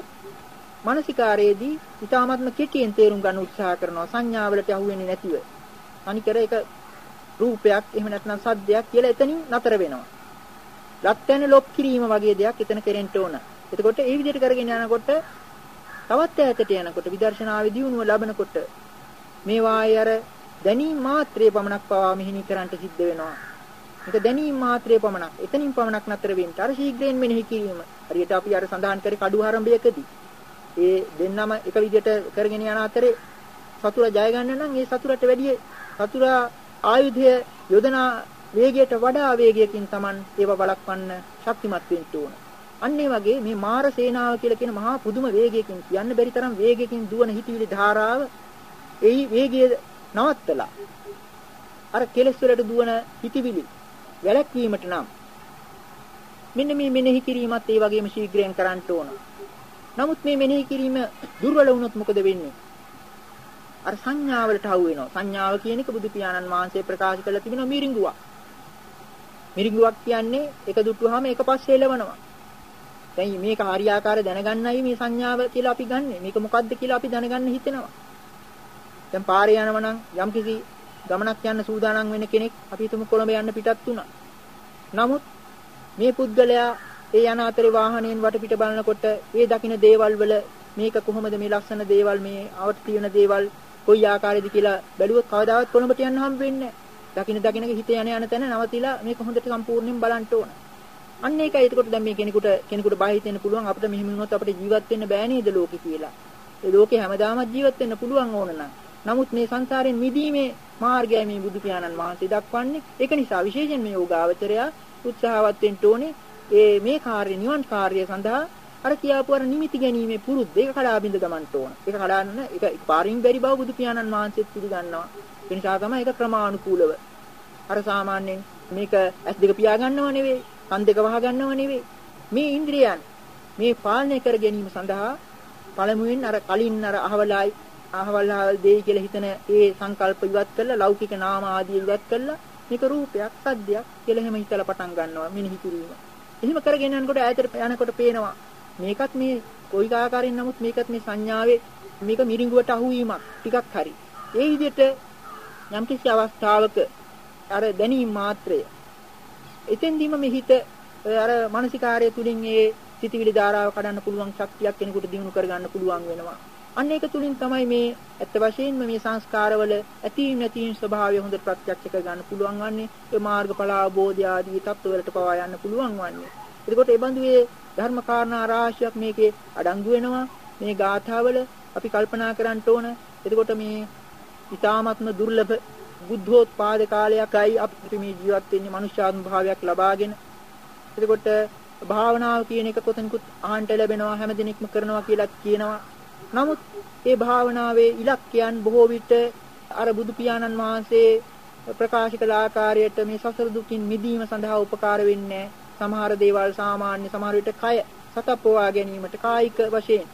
මානසිකාරයේදී ඊටාත්ම කෙටියෙන් තේරුම් ගන්න උත්සාහ කරනවා සංඥාවලට අහු වෙන්නේ නැතිව. අනිකර ඒක රූපයක් එහෙම නැත්නම් සද්දයක් කියලා එතනින් නතර වෙනවා. ලක්තැන ලොප් කිරීම වගේ දෙයක් එතන කෙරෙන්න ඕන. එතකොට ඒ විදිහට කරගෙන යනකොට තවත් ඈතට යනකොට විදර්ශනාවේ දියුණුව ලබනකොට මේ වායේ අර දැනීම මාත්‍රේ පමණක් පවා මෙහිණි කරන්නට සිද්ධ වෙනවා. මේක දැනීම මාත්‍රේ පමණක්. එතනින් පමණක් නතර වෙන්න. අර ශීඝ්‍රයෙන් මෙනෙහි කිරීම. හරියට අපි අර සඳහන් කරේ කඩු ආරම්භයකදී. ඒ දෙන්නම එක විදිහට කරගෙන යන අතරේ සතුරා ජය ගන්න නම් ඒ සතුරට වැඩිය සතුරා ආයුධය යොදනා වේගයට වඩා වේගයකින් Taman ඒව බලක්වන්න ශක්තිමත් වෙන්න ඕන. අන්න ඒ වගේ මේ මාර සේනාව කියලා කියන මහා පුදුම වේගයකින් කියන්න බැරි තරම් වේගයකින් දුවන හිතවිලි ධාරාව එයි වේගය නවත්තලා අර කෙලස් වලට දුවන හිතවිලි වැළැක්වීමට නම් මෙන්න මේ මෙනෙහි කිරීමත් ඒ වගේම ශීඝ්‍රයෙන් කරන්න ඕන. නමුත් මේ මෙනෙහි කිරීම දුර්වල වුණොත් මොකද වෙන්නේ? අර සංඥාවලට හවු වෙනවා. සංඥාව කියන එක බුදු පියාණන් වහන්සේ ප්‍රකාශ කළා තිබෙනවා මිරිඟුවක්. මිරිඟුවක් කියන්නේ එක දුටුවාම එක පස්සේ එලවනවා. දැන් මේක හරියාකාර දැනගන්නයි මේ සංඥාව කියලා අපි ගන්නෙ. මේක මොකද්ද කියලා අපි දැනගන්න හිතෙනවා. දැන් පාරේ යනව නම් යම්කිසි ගමනක් යන්න සූදානම් වෙන කෙනෙක් අපි හිතමු කොළඹ යන්න පිටත් වුණා. නමුත් මේ පුද්ගලයා ඒ යන අතරේ වාහනයෙන් වටපිට බලනකොට ඒ දකින්න දේවල් වල මේක කොහොමද මේ ලස්සන දේවල් මේ අවට තියෙන දේවල් කොයි ආකාරයේද කියලා බැලුවොත් කවදාවත් කොළඹට යන්න හම්බ වෙන්නේ නැහැ. දකින්න දකින්න හිත යන යන තැන නවතිලා මේක හොඳට සම්පූර්ණයෙන් බලන්න ඕන. අන්න ඒකයි එතකොට දැන් මේ කෙනෙකුට කෙනෙකුට බය හිතෙන්න පුළුවන් අපිට මෙහෙම වුණොත් අපිට ජීවත් වෙන්න බෑ නේද ලෝකේ කියලා. ඒ ලෝකේ හැමදාමත් ජීවත් වෙන්න පුළුවන් ඕන නම්. නමුත් මේ සංසාරයෙන් මිදීමේ මාර්ගය මේ බුදු පියාණන් වහන්සේ දක්වන්නේ. ඒක නිසා විශේෂයෙන් මේ යෝගාවචරය උත්සාහවත් වෙන්න ඕනේ. ඒ මේ කාර්ය නිවන් කාර්යය සඳහා අර කියාපු අර නිමිති ගැනීමේ පුරුද්ද ඒක කඩා බින්ද ගමන්ට ඕන. ඒක කඩන්න ඒක පාරින් බැරි බව බුදු පියාණන් වහන්සේත් පිළිගන්නවා. ඒ නිසා තමයි ඒක ක්‍රමානුකූලව. අර සාමාන්‍යයෙන් මේක ඇස් දෙක පියා ගන්නව නෙවෙයි, කන් දෙක වහ ගන්නව නෙවෙයි. මේ ඉන්ද්‍රියයන් මේ පාලනය කර ගැනීම සඳහා පළමුවෙන් අර කලින් අර අහවලයි අහවල් අහවල් දෙයි කියලා හිතන ඒ සංකල්ප ඉවත් කරලා ලෞකික නාම ආදී ඉවත් කරලා මේක රූපයක්, සද්දයක් කියලා එහෙම හිතලා පටන් ගන්නවා මෙනෙහි කිරීම. එහෙම කරගෙන යනකොට ඈතට යනකොට පේනවා මේකත් මේ කොයි ආකාරයෙන් නමුත් මේකත් මේ සංඥාවේ මේක මිරිඟුවට අහුවීමක් ටිකක් හරි. ඒ විදිහට යම්කිසි අවස්ථාවක අර දැනීම මාත්‍රය එතෙන්දීම මේ හිත අර මානසිකාර්යය තුලින් ඒ සිතිවිලි ධාරාව කඩන්න පුළුවන් ශක්තියක් කෙනෙකුට දිනු කරගන්න පුළුවන් වෙනවා. අන්න ඒක තුලින් තමයි මේ ඇත්ත වශයෙන්ම මේ සංස්කාරවල ඇතීම් නැතිම් ස්වභාවය හොඳට ප්‍රත්‍යක්ෂ කර ගන්න පුළුවන් වන්නේ ඒ මාර්ගඵල අවබෝධය ආදී தත්වලට පවා යන්න පුළුවන් වන්නේ. එතකොට ඒ බඳු ඒ ධර්ම කාරණා රාශියක් මේකේ අඩංගු වෙනවා. මේ ගාථාවල අපි කල්පනා කරන්න ඕන. එතකොට මේ ඊ타ත්ම දුර්ලභ බුද්ධෝත්පාද කාලයකයි අපි මේ ජීවත් වෙන්නේ මනුෂ්‍යාත්ම භාවයක් ලබාගෙන. එතකොට භාවනාව කියන එක කොතනකුත් අහන්න ලැබෙනවා හැමදිනෙකම කරනවා කියලා කියනවා. නමුත් ඒ භාවනාවේ ඉලක්කයන් බොහෝ විට අර බුදු පියාණන් වහන්සේ ප්‍රකාශ කළ ආකාරයට මේ සසර දුකින් මිදීම සඳහා උපකාර වෙන්නේ සමහර දේවල් සාමාන්‍ය සමහර විට කය සතප්පවා ගැනීමට කායික වශයෙන්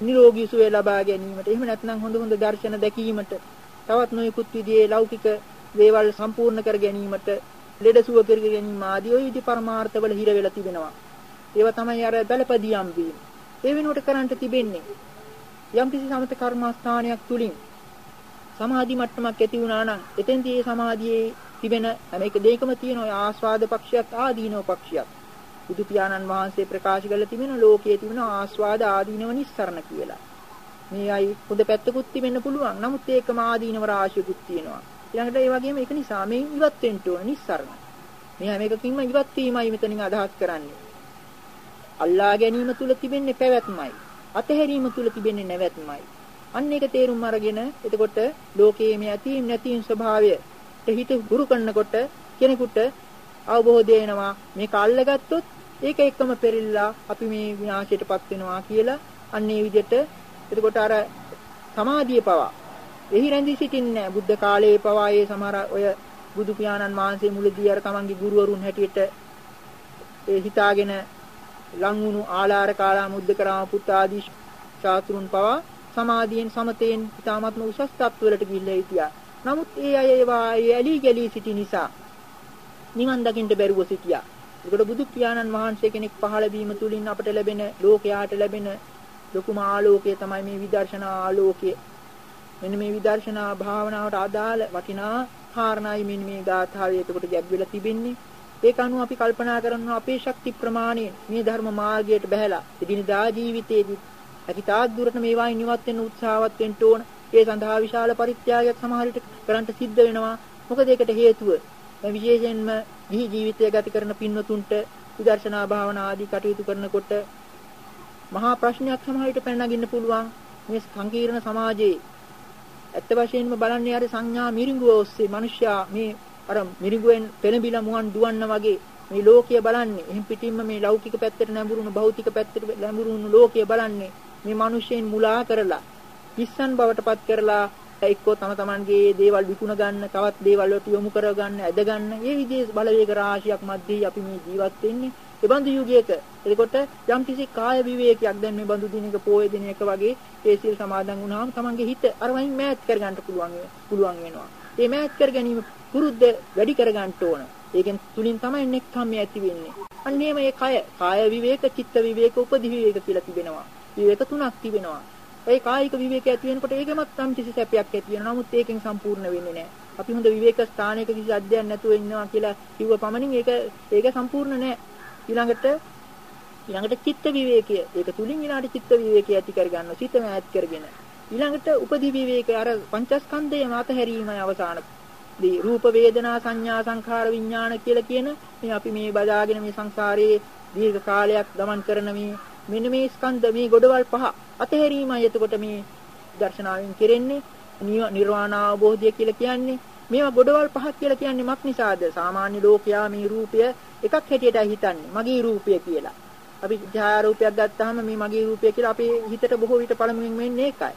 නිරෝගී සුවය ලබා ගැනීමට එහෙම නැත්නම් හොඳ හොඳ දර්ශන දැකීමට තවත් නොයෙකුත් විදිහේ ලෞකික දේවල් සම්පූර්ණ කර ගැනීමට ලෙඩ සුව කර ගැනීම ආදී ওই විදි පරමාර්ථවල හිර වෙලා තිබෙනවා. ඒවා තමයි අර බලපදියම් වීම ඒ වෙනුවට කරන්ට තිබෙන්නේ යම් කිසි සමත කර්මස්ථානයක් තුලින් සමාධි මට්ටමක් ඇති වුණා නම් එතෙන්දී ඒ සමාධියේ තිබෙන හැම එක දෙයකම තියෙන ඔය ආස්වාද පක්ෂයක් ආදීනව පක්ෂයක්. බුදු පියාණන් වහන්සේ ප්‍රකාශ කළ තිබෙන ලෝකයේ තිබෙන ආස්වාද ආදීනව නිස්සරණ කියලා. මේ අයි හොඳ පැත්තකුත් තිබෙන්න පුළුවන්. නමුත් ඒකම ආදීනව රාශියකුත් තියෙනවා. ඊළඟට ඒ වගේම ඒක නිසා මේ ඉවත් වෙන්න ඕන නිස්සරණ. මේ හැම එකකින්ම ඉවත් වීමයි මෙතනින් අදහස් කරන්නේ. අල්ලා ගැනීම තුල තිබෙන්නේ පැවැත්මයි. අතහැරීම තුල තිබෙන්නේ නැවැත්මයි. අන්න ඒක තේරුම් අරගෙන එතකොට ලෝකයේ මේ ඇතීම් නැතිම් ස්වභාවය හිත ගුරු කරනකොට කෙනෙකුට අවබෝධය වෙනවා මේක අල්ලගත්තොත් ඒක එක්කම පෙරිල්ලා අපි මේ විනාශයටපත් වෙනවා කියලා අන්න ඒ විදිහට එතකොට අර සමාධිය පවා. එහි රැඳී සිටින්නේ බුද්ධ කාලයේ පවා ඒ සමහර ඔය බුදු පියාණන් වහන්සේ මුලදී අර තමන්ගේ ගුරුවරුන් හැටියට ඒ හිතාගෙන ලං වුණු ආලාර කාලා මුද්දකරාම පුත් ආදී ශාස්ත්‍රුන් පවා සමාධියෙන් සමතෙන් ඊ타ත්ම උසස් තත්වවලට ගිහිල්ලා හිටියා. නමුත් ඒ අය ඒවා ඇලී ගැලී සිටි නිසා නිවන් දකින්න බැරුව සිටියා. ඒකට බුදු පියාණන් වහන්සේ කෙනෙක් පහළ වීම තුලින් අපට ලැබෙන ලෝකයාට ලැබෙන ලොකුම ආලෝකය තමයි මේ විදර්ශනා ආලෝකය. මෙන්න මේ විදර්ශනා භාවනාවට අදාළ වටිනා කාරණායි මෙන්න මේ ගාථාවේ එතකොට ගැබ් වෙලා තිබෙන්නේ. ඒක අනුව අපි කල්පනා කරනවා අපේ ශක්ති ප්‍රමාණයෙන් මේ ධර්ම මාර්ගයට බැහැලා එදිනදා ජීවිතයේදී ඇති තාක් දුරට මේවායින් නිවත් වෙන්න උත්සාහවත් වෙන්න ඕන. ඒ සඳහා විශාල පරිත්‍යාගයක් සමහර විට කරන්න සිද්ධ වෙනවා. මොකද ඒකට හේතුව විශේෂයෙන්ම ගිහි ජීවිතය ගත කරන පින්වතුන්ට විදර්ශනා භාවනා ආදී කටයුතු කරනකොට මහා ප්‍රශ්නයක් සමහර විට පැන නගින්න පුළුවන්. මේ සංකීර්ණ සමාජයේ ඇත්ත වශයෙන්ම බලන්නේ අර සංඥා මිරිඟුව ඔස්සේ මිනිස්සයා මේ අර මිරිඟුවෙන් පෙළඹිලා මුවන් දුවන්න වගේ මේ ලෝකය බලන්නේ එහෙන් පිටින්ම මේ ලෞකික පැත්තට නැඹුරුණු භෞතික පැත්තට නැඹුරුණු ලෝකය බලන්නේ මේ මිනිස්සෙන් මුලා කරලා පිස්සන් බවට පත් කරලා එක්කෝ තම තමන්ගේ දේවල් විකුණ ගන්න, තවත් දේවල් වලට යොමු කර ගන්න, ඇද ගන්න. මේ විදිහේ බලවේග රාශියක් මැද්දේ අපි මේ ජීවත් වෙන්නේ. ඒ බඳු යුගයක. එතකොට යම්කිසි කාය විවේකයක් දැන් මේ බඳු දිනක පොයේ දිනක වගේ ඒ සිල් සමාදන් වුණාම තමන්ගේ හිත අර වයින් මෑත් කර ගන්න පුළුවන් පුළුවන් වෙනවා. මේ මෑත් කර ගැනීම පුරුද්ද වැඩි කර ගන්න ඕන. ඒකෙන් තුලින් තමයි නෙක්ඛම්ම ඇති වෙන්නේ. අන්න එහෙම මේ කය, කාය විවේක, චිත්ත විවේක, උපදි විවේක කියලා තිබෙනවා. විවේක තුනක් තිබෙනවා. ඒ කායික විවේකය ඇති වෙනකොට ඒකෙමත් නම් කිසි සැපයක් ඇති වෙනවා. නමුත් ඒකෙන් සම්පූර්ණ වෙන්නේ නැහැ. අපි හොඳ විවේක ස්ථානයක කිසි අධ්‍යයන නැතුව ඉන්නවා කියලා කිව්ව පමණින් ඒක ඒක සම්පූර්ණ නැහැ. ඊළඟට ඊළඟට චිත්ත විවේකය. ඒක තුලින් ඊළඟට චිත්ත විවේකය ඇති කරගන්නවා. සිත මෑත් කරගෙන. ඊළඟට උපදි විවේකය අර පංචස්කන්ධය මත හැරීමයි අවසාන දී රූප වේදනා සංඥා සංඛාර විඥාන කියලා කියන මේ අපි මේ බදාගෙන මේ සංසාරයේ දීර්ඝ කාලයක් ගමන් කරන මේ මෙන්න මේ ස්කන්ධ මේ ගොඩවල් පහ අතහැරීමයි එතකොට මේ දර්ශනාවෙන් කෙරෙන්නේ. නිර්වාණ අවබෝධය කියලා කියන්නේ මේවා ගොඩවල් පහක් කියලා කියන්නේ මක් නිසාද? සාමාන්‍ය ලෝකයා මේ රූපය එකක් හැටියටයි හිතන්නේ මගේ රූපය කියලා. අපි ඡායා රූපයක් ගත්තාම මේ මගේ රූපය කියලා අපේ හිතට බොහෝ විට පළමුවෙන් වෙන්නේ ඒකයි.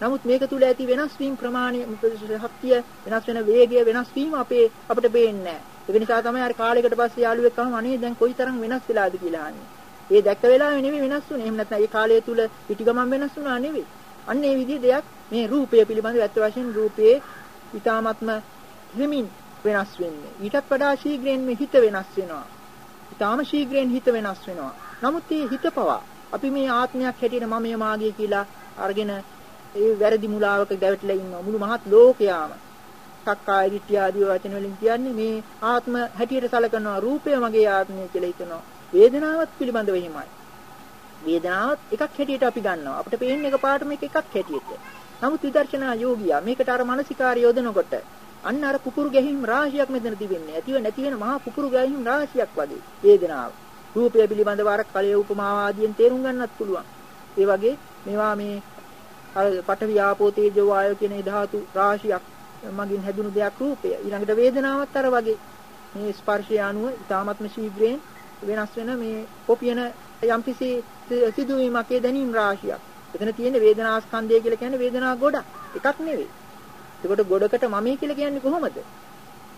නමුත් මේක තුල ඇති වෙනස් වීම ප්‍රමාණය ශක්තිය වෙනස් වෙන වේගය වෙනස් වීම අපේ අපිට පේන්නේ නැහැ. ඒක නිසා තමයි අර කාලයකට පස්සේ යාළුවෙක් අහම අනේ දැන් කොයිතරම් වෙනස් වෙලාද? කියලා අහන්නේ. ඒ දැක්ක වෙලාවෙ නෙමෙයි වෙනස් වුනේ. එහෙම නැත්නම් ඒ කාලය තුල පිටි ගමන් වෙනස් වුණා නෙවෙයි. අන්න ඒ විදිහේ දෙයක් මේ රූපය පිළිබඳව ඇත්ත වශයෙන් රූපයේ ඊ타ත්ම හිමින් වෙනස් වෙන්නේ. ඊටත් වඩා ශීඝ්‍රයෙන් මේ හිත වෙනස් වෙනවා. ඊටාම ශීඝ්‍රයෙන් හිත වෙනස් වෙනවා. නමුත් මේ හිත පවා අපි මේ ආත්මයක් හැටියට මමයේ මාගේ කියලා අරගෙන ඒ වැරදි මුලාවක ගැවටලා ඉන්න මුළු මහත් ලෝකයාම සක්කාය දිට්ඨිය ආදී වචන වලින් කියන්නේ මේ ආත්ම හැටියට සලකනවා රූපය මගේ ආත්මය කියලා හිතනවා වේදනාවත් පිළිබඳව එහෙමයි. වේදනාවත් එකක් හැටියට අපි ගන්නවා. අපිට පේන්නේ එකපාරට මේක එකක් හැටියට. නමුත් විදර්ශනා යෝගියා මේකට අර මානසිකාරය යොදනකොට අන්න අර පුපුරු ගැහිම් රාශියක් මෙතන තිබෙන්නේ. ඇතිව නැති වෙන මහා පුපුරු ගැහිම් රාශියක් වගේ වේදනාව. රූපය පිළිබඳව අර කලයේ උපමාව ආදියෙන් තේරුම් ගන්නත් පුළුවන්. ඒ වගේ මේවා මේ අර පඨවි ආපෝ තේජෝ වායෝ කියන ධාතු රාශියක් මගින් හැදුණු දෙයක් රූපය. ඊළඟට වේදනාවත් අර වගේ මේ ස්පර්ශය අනුව ඊ타ත්ම ශීඝ්‍රයෙන් වෙනස් වෙන මේ කොපියන යම්කිසි සිදුවීමක් ඒ දැනීම් රාශියක්. එතන තියෙන වේදනා ස්කන්ධය කියලා කියන්නේ වේදනා ගොඩක්. එකක් නෙවෙයි. එතකොට ගොඩකට මමයි කියලා කියන්නේ කොහොමද?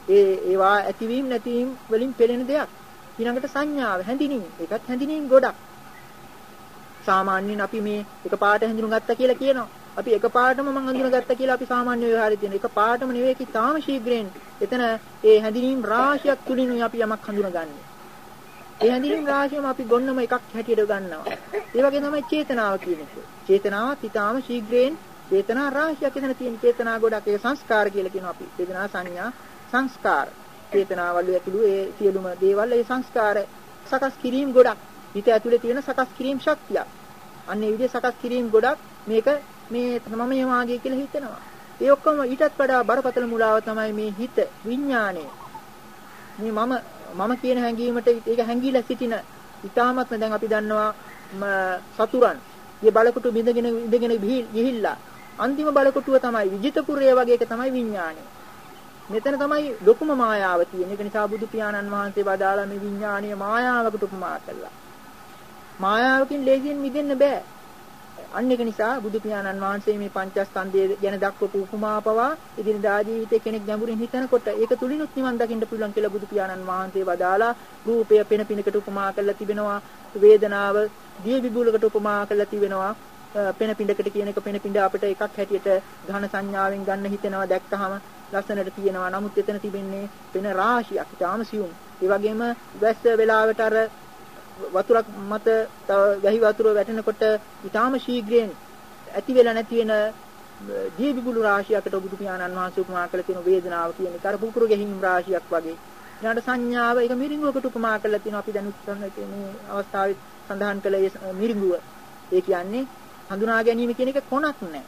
ඒ ඒවා ඇතිවීම නැතිවීම වලින් පෙළෙන දෙයක්. ඊළඟට සංඥාව හැඳිනීම. ඒකත් හැඳිනීම ගොඩක්. සාමාන්‍යයෙන් අපි මේ එකපාරට හඳුනගත්තා කියලා කියනවා. අපි එකපාරටම මම හඳුනගත්තා කියලා අපි සාමාන්‍ය ව්‍යවහාරයේ තියෙන එකපාරටම නෙවෙයි කි තාම ශීඝ්‍රයෙන් එතන ඒ හැඳිනීම් රාශියක් තුලින් අපි යමක් හඳුනගන්නේ. ඒ හැඳිනීම් රාශියම අපි ගොන්නම එකක් හැටියට ගන්නවා. ඒ වගේ තමයි චේතනාව කියන එක. චේතනාවත් ඊටාම ශීඝ්‍රයෙන් චේතනා රාශියක් එතන තියෙන චේතනා ගොඩක් ඒ සංස්කාර කියලා කියනවා අපි. වේදනා සංඥා සංස්කාර. චේතනාවල ඇතුළු ඒ සියලුම දේවල් ඒ සංස්කාර සකස් කිරීම ගොඩක්. හිත ඇතුලේ තියෙන සකස් කිරීම ශක්තියක්. අන්න ඒ විදිහේ සකස් කිරීම ගොඩක් මේක මේ මම මාගේ කියලා හිතනවා. ඒ ඔක්කොම ඊටත් වඩා බරපතල මුලාව තමයි මේ හිත විඥාණය. මේ මම මම කියන හැඟීමට ඒක හැංගීලා සිටින ඊ타මත්ම දැන් අපි දන්නවා සතුරන්. මේ බලකොටු බිඳගෙන ඉඳගෙන ගිහිල්ලා අන්තිම බලකොටුව තමයි විජිතපුරය වගේ එක තමයි විඥාණය. මෙතන තමයි ලොකුම මායාව තියෙන්නේ. ඒක නිසා බුදු පියාණන් වහන්සේ වදාලා මේ විඥානීය මායාවකට උපමා කළා. මායාවකින් ලේසියෙන් මිදෙන්න බෑ. අන්න ඒක නිසා බුදු පියාණන් වහන්සේ මේ පංචස්කන්ධය ගැන දක්වපු උපමා පවා ඉදිරියදා ජීවිතේ කෙනෙක් ගැඹුරින් හිතනකොට ඒක තුලිනුත් නිවන් දකින්න පුළුවන් කියලා බුදු පියාණන් වහන්සේ වදාලා රූපය පෙන පිනකට උපමා කරලා තිබෙනවා වේදනාව දිය විබුලකට උපමා කරලා තිබෙනවා පෙන පිඬකට කියන එක පෙන පිඬ අපිට එකක් හැටියට ඝන සංඥාවෙන් ගන්න හිතෙනවා දැක්කහම ලස්සනට තියෙනවා. නමුත් එතන තිබෙන්නේ වෙන රාශියක්. ඊටාම සියුම්. ඒ වගේම වැස්ස වෙලාවට අර වතුරක් මත වැහි වතුර වැටෙනකොට ඊටාම ශීඝ්‍රයෙන් ඇති වෙලා නැති වෙන දීවිගුළු රාශියකට බුදු පියාණන් වහන්සේ උපමා කළ තියෙන වේදනාව කියන එක අර පුපුරු ගැහිම් රාශියක් වගේ. ඊළඟට සංඥාව ඒක මිරිඟුවකට උපමා කරලා තියෙනවා. අපි දැන් උත්සන්න මේ අවස්ථාවේ සඳහන් කළ මිරිඟුව. ඒ කියන්නේ හඳුනා ගැනීම කියන එක කොනක් නැහැ.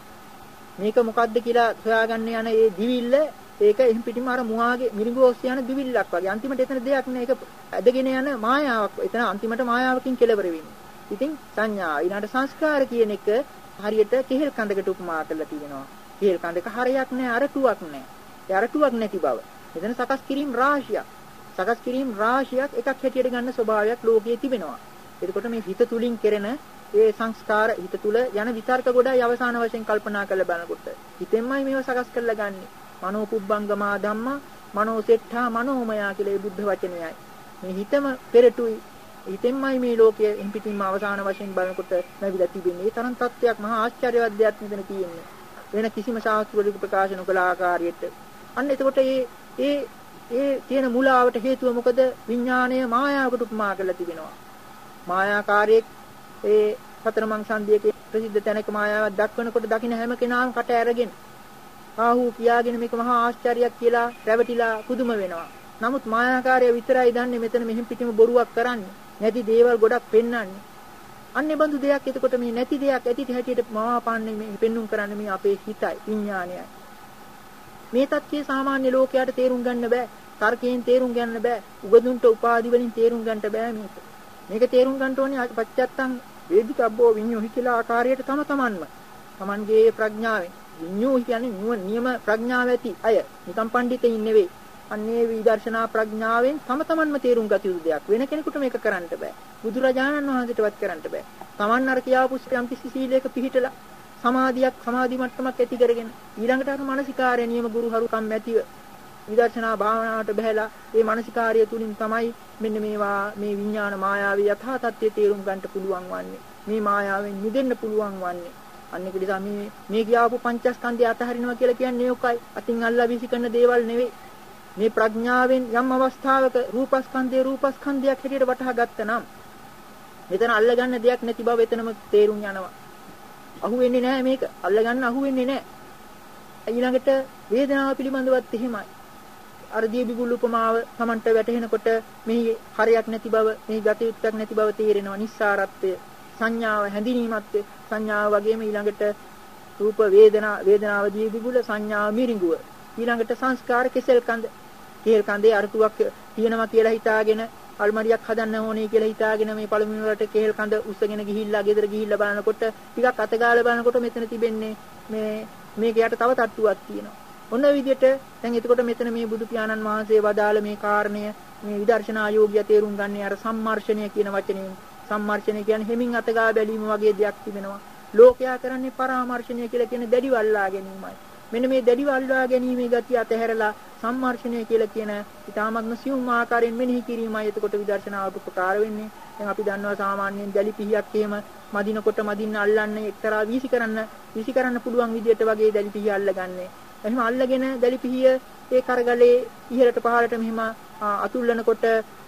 මේක මොකද්ද කියලා හොයාගන්න යන ඒ දිවිල්ල ඒක එහින් පිටින්ම අර මුවාගේ මිරිඟු ඔස්සේ යන දිවිල්ලක් වගේ. අන්තිමට එතන දෙයක් නෑ. ඒක ඇදගෙන යන මායාවක්. එතන අන්තිමට මායාවකින් කෙලවර වෙන්නේ. ඉතින් සංඥා ඊළඟට සංස්කාර කියන එක හරියට කෙහෙල් කඳකට උපමා කරලා තියෙනවා. කෙහෙල් කඳක හරයක් නෑ, අරටුවක් නෑ. ඒ අරටුවක් නැති බව. එතන සකස් කිරීම රාශියක්. සකස් කිරීම රාශියක් එකක් හැටියට ගන්න ස්වභාවයක් ලෝකයේ තිබෙනවා. එතකොට මේ හිත තුලින් කෙරෙන ඒ සංස්කාර හිත තුල යන විතර්ක ගොඩයි අවසාන වශයෙන් කල්පනා කරලා බලනකොට හිතෙන්මයි මේව සකස් කරලා ගන්නෙ මනෝ පුබ්බංගමා ධම්මා මනෝ සෙට්ඨා මනෝමයා කියලා බුද්ධ වචනයයි. මේ හිතම පෙරටුයි. හිතෙන්මයි මේ ලෝකයේ එන් පිටින්ම අවසාන වශයෙන් බලනකොට ලැබිලා තිබෙන්නේ. ඒ තරම් තත්ත්වයක් මහා ආශ්චර්යවත් දෙයක් මෙතන තියෙන්නේ. වෙන කිසිම ශාස්ත්‍රවලික ප්‍රකාශ නොකළ ආකාරයට. අන්න එතකොට මේ ඒ ඒ තියෙන මුලාවට හේතුව මොකද? විඥාණය මායාවකට උපමා කරලා තිබෙනවා. මායාකාරයේ ඒ සතර මං සන්ධියකේ ප්‍රසිද්ධ තැනක මායාවක් දක්වනකොට දකින්න හැම කෙනාම කට ඇරගෙන ආහු කියාගෙන මේක මහා ආශ්චර්යයක් කියලා රැවටිලා පුදුම වෙනවා. නමුත් මායාකාරය විතරයි දන්නේ මෙතන මෙහින් පිටිම බොරුවක් කරන්නේ. නැති දේවල් ගොඩක් පෙන්වන්නේ. අන්නේ බඳු දෙයක් එතකොට මේ නැති දෙයක් ඇති හැටියට මවාපාන්නේ මේ පෙන්눔 කරන්නේ මේ අපේ හිතයි විඥානයයි. මේ තත්ත්වයේ සාමාන්‍ය ලෝකයට තේරුම් ගන්න බෑ. තර්කයෙන් තේරුම් ගන්න බෑ. උගදුන්ට උපාදි වලින් තේරුම් ගන්න බෑ මේක. මේක තේරුම් ගන්න ඕනේ පච්චත්තං වේදිකබ්බෝ විඤ්ඤෝහි කියලා ආකාරයට තම තමන්ම තමන්ගේ ප්‍රඥාවෙන් විඤ්ඤෝහි කියන්නේ නුවණ නියම ප්‍රඥාව ඇති අය. නිකම් පඬිතෙයින් නෙවෙයි. අන්නේ විදර්ශනා ප්‍රඥාවෙන් තම තමන්ම තේරුම් ගත යුතු දෙයක්. වෙන කෙනෙකුට මේක කරන්න බෑ. බුදුරජාණන් වහන්සේටවත් කරන්න බෑ. තමන් අර කියාපු යම් කිසි සීලයක පිහිටලා සමාධියක් සමාධි මට්ටමක් ඇති කරගෙන ඊළඟට අර මානසිකාර්ය නියම ගුරුහරුකම් ඇතිව විදර්ශනා භාවනාවට බහැලා ඒ මානසිකාර්ය තුලින් තමයි මෙන්න මේවා මේ විඥාන මායාවේ යථා තත්ත්වය තේරුම් ගන්නට පුළුවන් වන්නේ. මේ මායාවෙන් මිදෙන්න පුළුවන් වන්නේ. අන්න ඒක නිසා මේ මේ කියාපු පංචස්කන්ධය අතහරිනවා කියලා කියන්නේ ඔකයි. අතින් අල්ලා වීසි කරන දේවල් නෙවෙයි. මේ ප්‍රඥාවෙන් යම් අවස්ථාවක රූපස්කන්ධය රූපස්කන්ධයක් හැටියට වටහා ගත්තනම් මෙතන අල්ලගන්න දෙයක් නැති බව එතනම තේරුම් යනවා. අහු වෙන්නේ නැහැ මේක. අල්ලගන්න අහු වෙන්නේ නැහැ. ඊළඟට වේදනාව පිළිබඳවත් එහෙමයි. අර දීබිගුල් උපමාව Tamanට වැටහෙනකොට මෙහි හරයක් නැති බව, මෙහි ගතියුත්තක් නැති බව තේරෙනවා. නිස්සාරත්වය, සංඥාව හැඳිනීමත්වය, සංඥාව වගේම ඊළඟට රූප වේදනා, වේදනාව දීබිගුල සංඥාව මිරිඟුව. ඊළඟට සංස්කාර කෙසෙල් කඳ. කෙල් කඳේ අරටුවක් තියෙනවා කියලා හිතාගෙන අල්මාරියක් හදන්න ඕනේ කියලා හිතාගෙන මේ පළමුව වලට කෙහෙල් කඳ උස්සගෙන ගිහිල්ලා ගෙදර ගිහිල්ලා බලනකොට ටිකක් අතගාලා බලනකොට මෙතන තිබෙන්නේ මේ මේක යට තව තට්ටුවක් තියෙනවා. ඔන්න විදිහට දැන් එතකොට මෙතන මේ බුදු පියාණන් වහන්සේ වදාළ මේ කාරණය මේ විදර්ශනා යෝගිය තේරුම් ගන්නේ අර සම්මර්ෂණය කියන වචනයෙන් සම්මර්ෂණය කියන්නේ හිමින් අතගා බැලීම වගේ දෙයක් තිබෙනවා. ලෝකයා කරන්නේ පරාමර්ශණය කියලා කියන දැඩි වල්ලා ගැනීමයි. මෙන්න මේ දැඩි වල්ලා ගැනීමේ ගතිය අතහැරලා සම්මර්ෂණය කියලා කියන ඊටාත්ම සියුම් ආකාරයෙන් මෙනෙහි කිරීමයි එතකොට විදර්ශනාවට උපකාර වෙන්නේ. දැන් අපි දන්නවා සාමාන්‍යයෙන් දැලි පිහියක් එහෙම මදිනකොට මදින්න අල්ලන්නේ එක්තරා වීසි කරන්න වීසි කරන්න පුළුවන් විදියට වගේ දැලි පිහිය අල්ලගන්නේ. එහෙම අල්ලගෙන දැලි පිහිය ඒ කරගලේ ඉහළට පහළට මෙහෙම අතුල්ලනකොට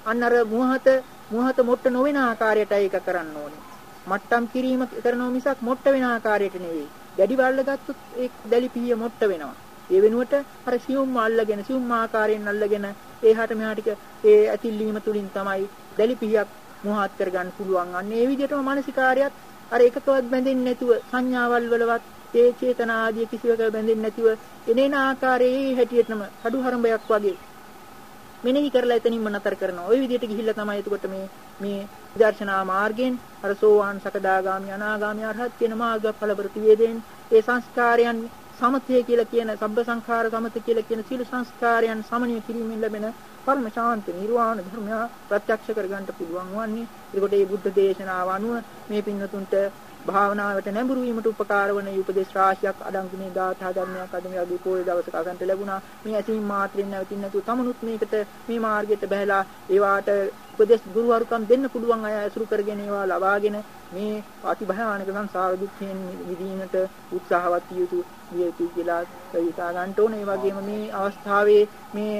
අන්න අර මුවහත මුවහත මොට්ට නොවන ආකාරයට ඒක කරන්න ඕනේ. මට්ටම් කිරීම කරනව මිසක් මොට්ට වෙන ආකාරයට නෙවෙයි. දැඩි වල්ල ගත්තොත් ඒ දැලි පිහිය මොට්ට වෙනවා. ඒ වෙනුවට අර සියුම් අල්ලගෙන සියුම් ආකාරයෙන් අල්ලගෙන ඒහාට මෙහාට ඒ ඇතිල්ලීම තුලින් තමයි දැලි පිහියක් මොහාත් කරගන්න පුළුවන්. අන්න ඒ විදිහටම මානසිකාරයත් අර එකකවත් බැඳෙන්නේ නැතුව සංඥාවල් වලවත් ඒ චේතනා ආදී කිසිවක බැඳෙන්නේ නැතිව එනේන ආකාරයේ හැටියටම කඩු හරඹයක් වගේ මෙනෙහි කරලා එතනින්ම නතර කරනවා. ওই විදිහට ගිහිල්ලා තමයි එතකොට මේ මේ විදර්ශනා මාර්ගයෙන් අර සෝවාන් සකදාගාමි අනාගාමි අරහත් කියන මාර්ගඵල ප්‍රතිවේදයෙන් ඒ සංස්කාරයන් සමතය කියලා කියන සබ්බ සංඛාර සමත කියලා කියන සීල සංස්කාරයන් සමනය කිරීමෙන් ලැබෙන පරම ශාන්ති නිර්වාණ ධර්මය ප්‍රත්‍යක්ෂ කරගන්න පුළුවන් වන්නේ. ඒකට මේ බුද්ධ දේශනාව අනුව මේ පින්නතුන්ට භාවනාවට නැඹුරු වීමට උපකාර වන උපදේශ රාශියක් අඩංගු මේ ධාතා ධර්මයක් අද මේ අදී පොයේ දවසක අසන්ට ලැබුණා. මේ ඇසීම් මාත්‍රෙන් නැවතින් නැතුව තමනුත් මේකට මේ මාර්ගයට බහැලා ඒවාට උපදේශ ගුරුවරුකම් දෙන්න පුළුවන් අය ඇසුරු කරගෙන ඒවා ලබාගෙන මේ අති භයානක සංසාර දුක්ඛයෙන් මිදීමට උත්සාහවත් යුතු වියතු කියලා හිතා ගන්න ඕනේ. ඒ වගේම මේ අවස්ථාවේ මේ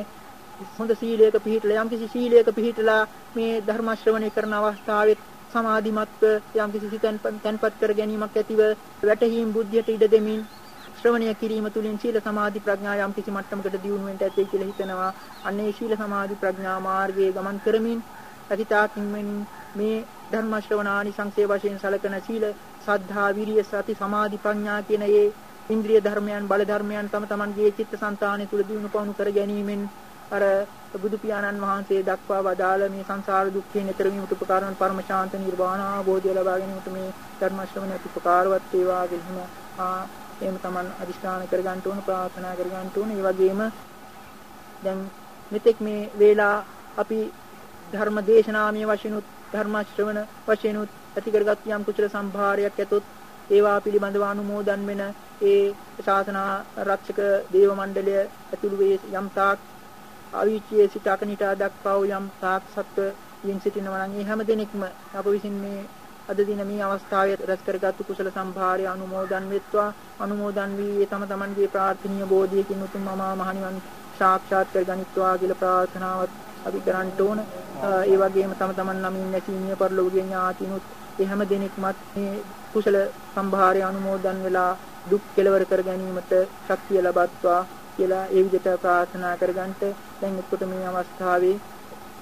හොඳ සීලයක පිහිටලා යම්කිසි සීලයක පිහිටලා මේ ධර්ම ශ්‍රවණය කරන අවස්ථාවේ සමාධිමත්ව යම්කිසි සිතෙන් තන්පත් කර ගැනීමක් ඇතිව වැටහීම් බුද්ධියට ඉඩ දෙමින් ශ්‍රවණය කිරීම තුළින් සීල සමාධි ප්‍රඥා යම්කිසි මට්ටමකට දියුණු වෙන්න ඇති කියලා හිතනවා. අන්නේ සීල සමාධි ප්‍රඥා මාර්ගයේ ගමන් කරමින් අතිතාකින් මේ ධර්ම ශ්‍රවණානි සංසේ වශයෙන් සලකන සීල සද්ධා විරිය සති සමාධි ප්‍රඥා කියන ඒ ඉන්ද්‍රිය ධර්මයන් බල ධර්මයන් තම තමන්ගේ චිත්තසංතානය තුළ දිනු පවණු කර ගැනීමෙන් අර බුදු පියාණන් වහන්සේ දක්වා වදාළ මේ සංසාර දුක්ඛයෙන් ඈතර වීමට උපකාර වන පරම ශාන්ත නිර්වාණ අවබෝධය ලබා ගැනීමට මේ ධර්ම ශ්‍රවණය උපකාරවත් වේවා කියලා ආ එහෙම Taman අදිෂ්ඨාන කර ගන්න ඕන ප්‍රාර්ථනා කර ගන්න ඕන. ඒ වගේම දැන් මෙතෙක් මේ වේලා අපි ධර්ම දේශනාමය වශයෙන් ධර්ම ශ්‍රවණ වශයෙන් ඇති කරගත් යම් කුසල සම්භාරයක් ඇතොත් ඒවා පිළිබඳව අනුමෝදන් වෙන ඒ ශාසන රක්ෂක දේව මණ්ඩලය ඇතුළු වේ යම් තාක් අවීචයේ සිට අකනිටා දක්වා වූ යම් තාක් සත්වයන් සිටිනවා නම් ඒ හැම දිනෙකම අප විසින් මේ අද දින මේ අවස්ථාවේ රැස් කරගත්තු කුසල සම්භාරය අනුමෝදන් වෙත්වා. අනුමෝදන් වී තම තමන්ගේ ප්‍රාර්ථනීය බෝධියකින් උතුම් මහා මහණිවන් සාක්ෂාත් කරගනිත්වා කියලා ප්‍රාර්ථනාවත් අපි කරන්න ඕන. ඒ වගේම තම තමන් නමින් නැසීමිය පරලෝකීය ඥාතිනුත් ඒ හැම දිනෙකමත් මේ කුසල සම්භාරය අනුමෝදන් වෙලා දුක් කෙලවර කර ගැනීමට ශක්තිය ලබත්වා කියලා ඒ විදිහට ප්‍රාර්ථනා කරගන්නට දැන් එක්කොට මේ අවස්ථාවේ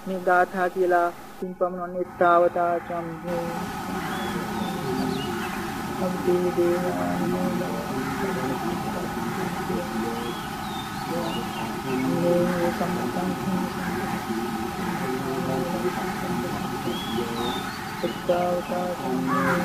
මේ ගාථා කියලා පින්පමුණන්නේ තාවතා චම්මේ අම්පේ දේවානෝ මේ සම්මතං තාවතා චම්මේ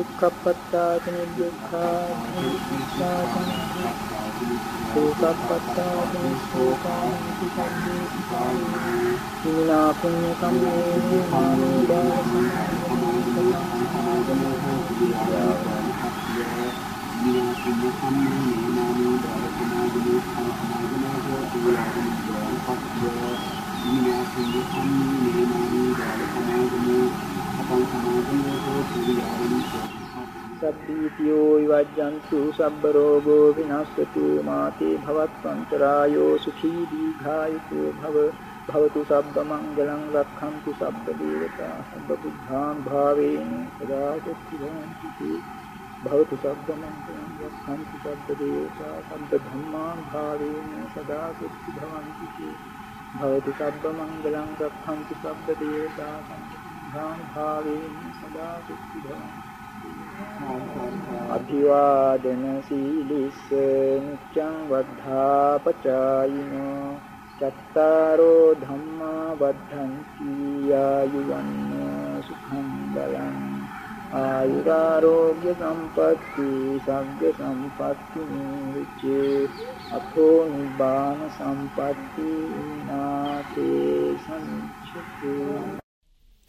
දුක්ඛපත්තාති දුක්ඛාති සෝකප්පත්තාදී සෝකාන්ති සම්මේ සිතානේ සීලා පුඤ්ඤ කම්මේ මානේ දාස සමාධිය සබ්බීතියෝ විවජ්ජන්තු සබ්බ රෝගෝ විනාශතු මාතේ භවත්වන්තරායෝ සුඛී දීඝායුකෝ භව භවතු සබ්බ මංගලං රක්ඛන්තු සබ්බ දේවතා සබ්බ බුද්ධාන් භාවේන සදා සච්චිදාන්ති භවතු සබ්බ මංගලං රක්ඛන්තු සබ්බ දේවතා සබ්බ ධම්මාන් භාවේන සදා සච්චිදාන්ති භවතු සබ්බ මංගලං රක්ඛන්තු සබ්බ දේවතා සබ්බ ධම්මාන් භාවේන සදා සච්චිදාන්ති අභිවාදන සීලිස්ස නිච්ඡං වද්ධාපචායිනෝ චත්තාරෝ ධම්මා වද්ධන්ති ආයුවන්නෝ සුඛං බලං ආයුරාෝග්‍ය සම්පatti සග්ග සම්පatti නිච්චේ අතෝ නිබ්බාන සම්පatti නාතේ සංචිතේ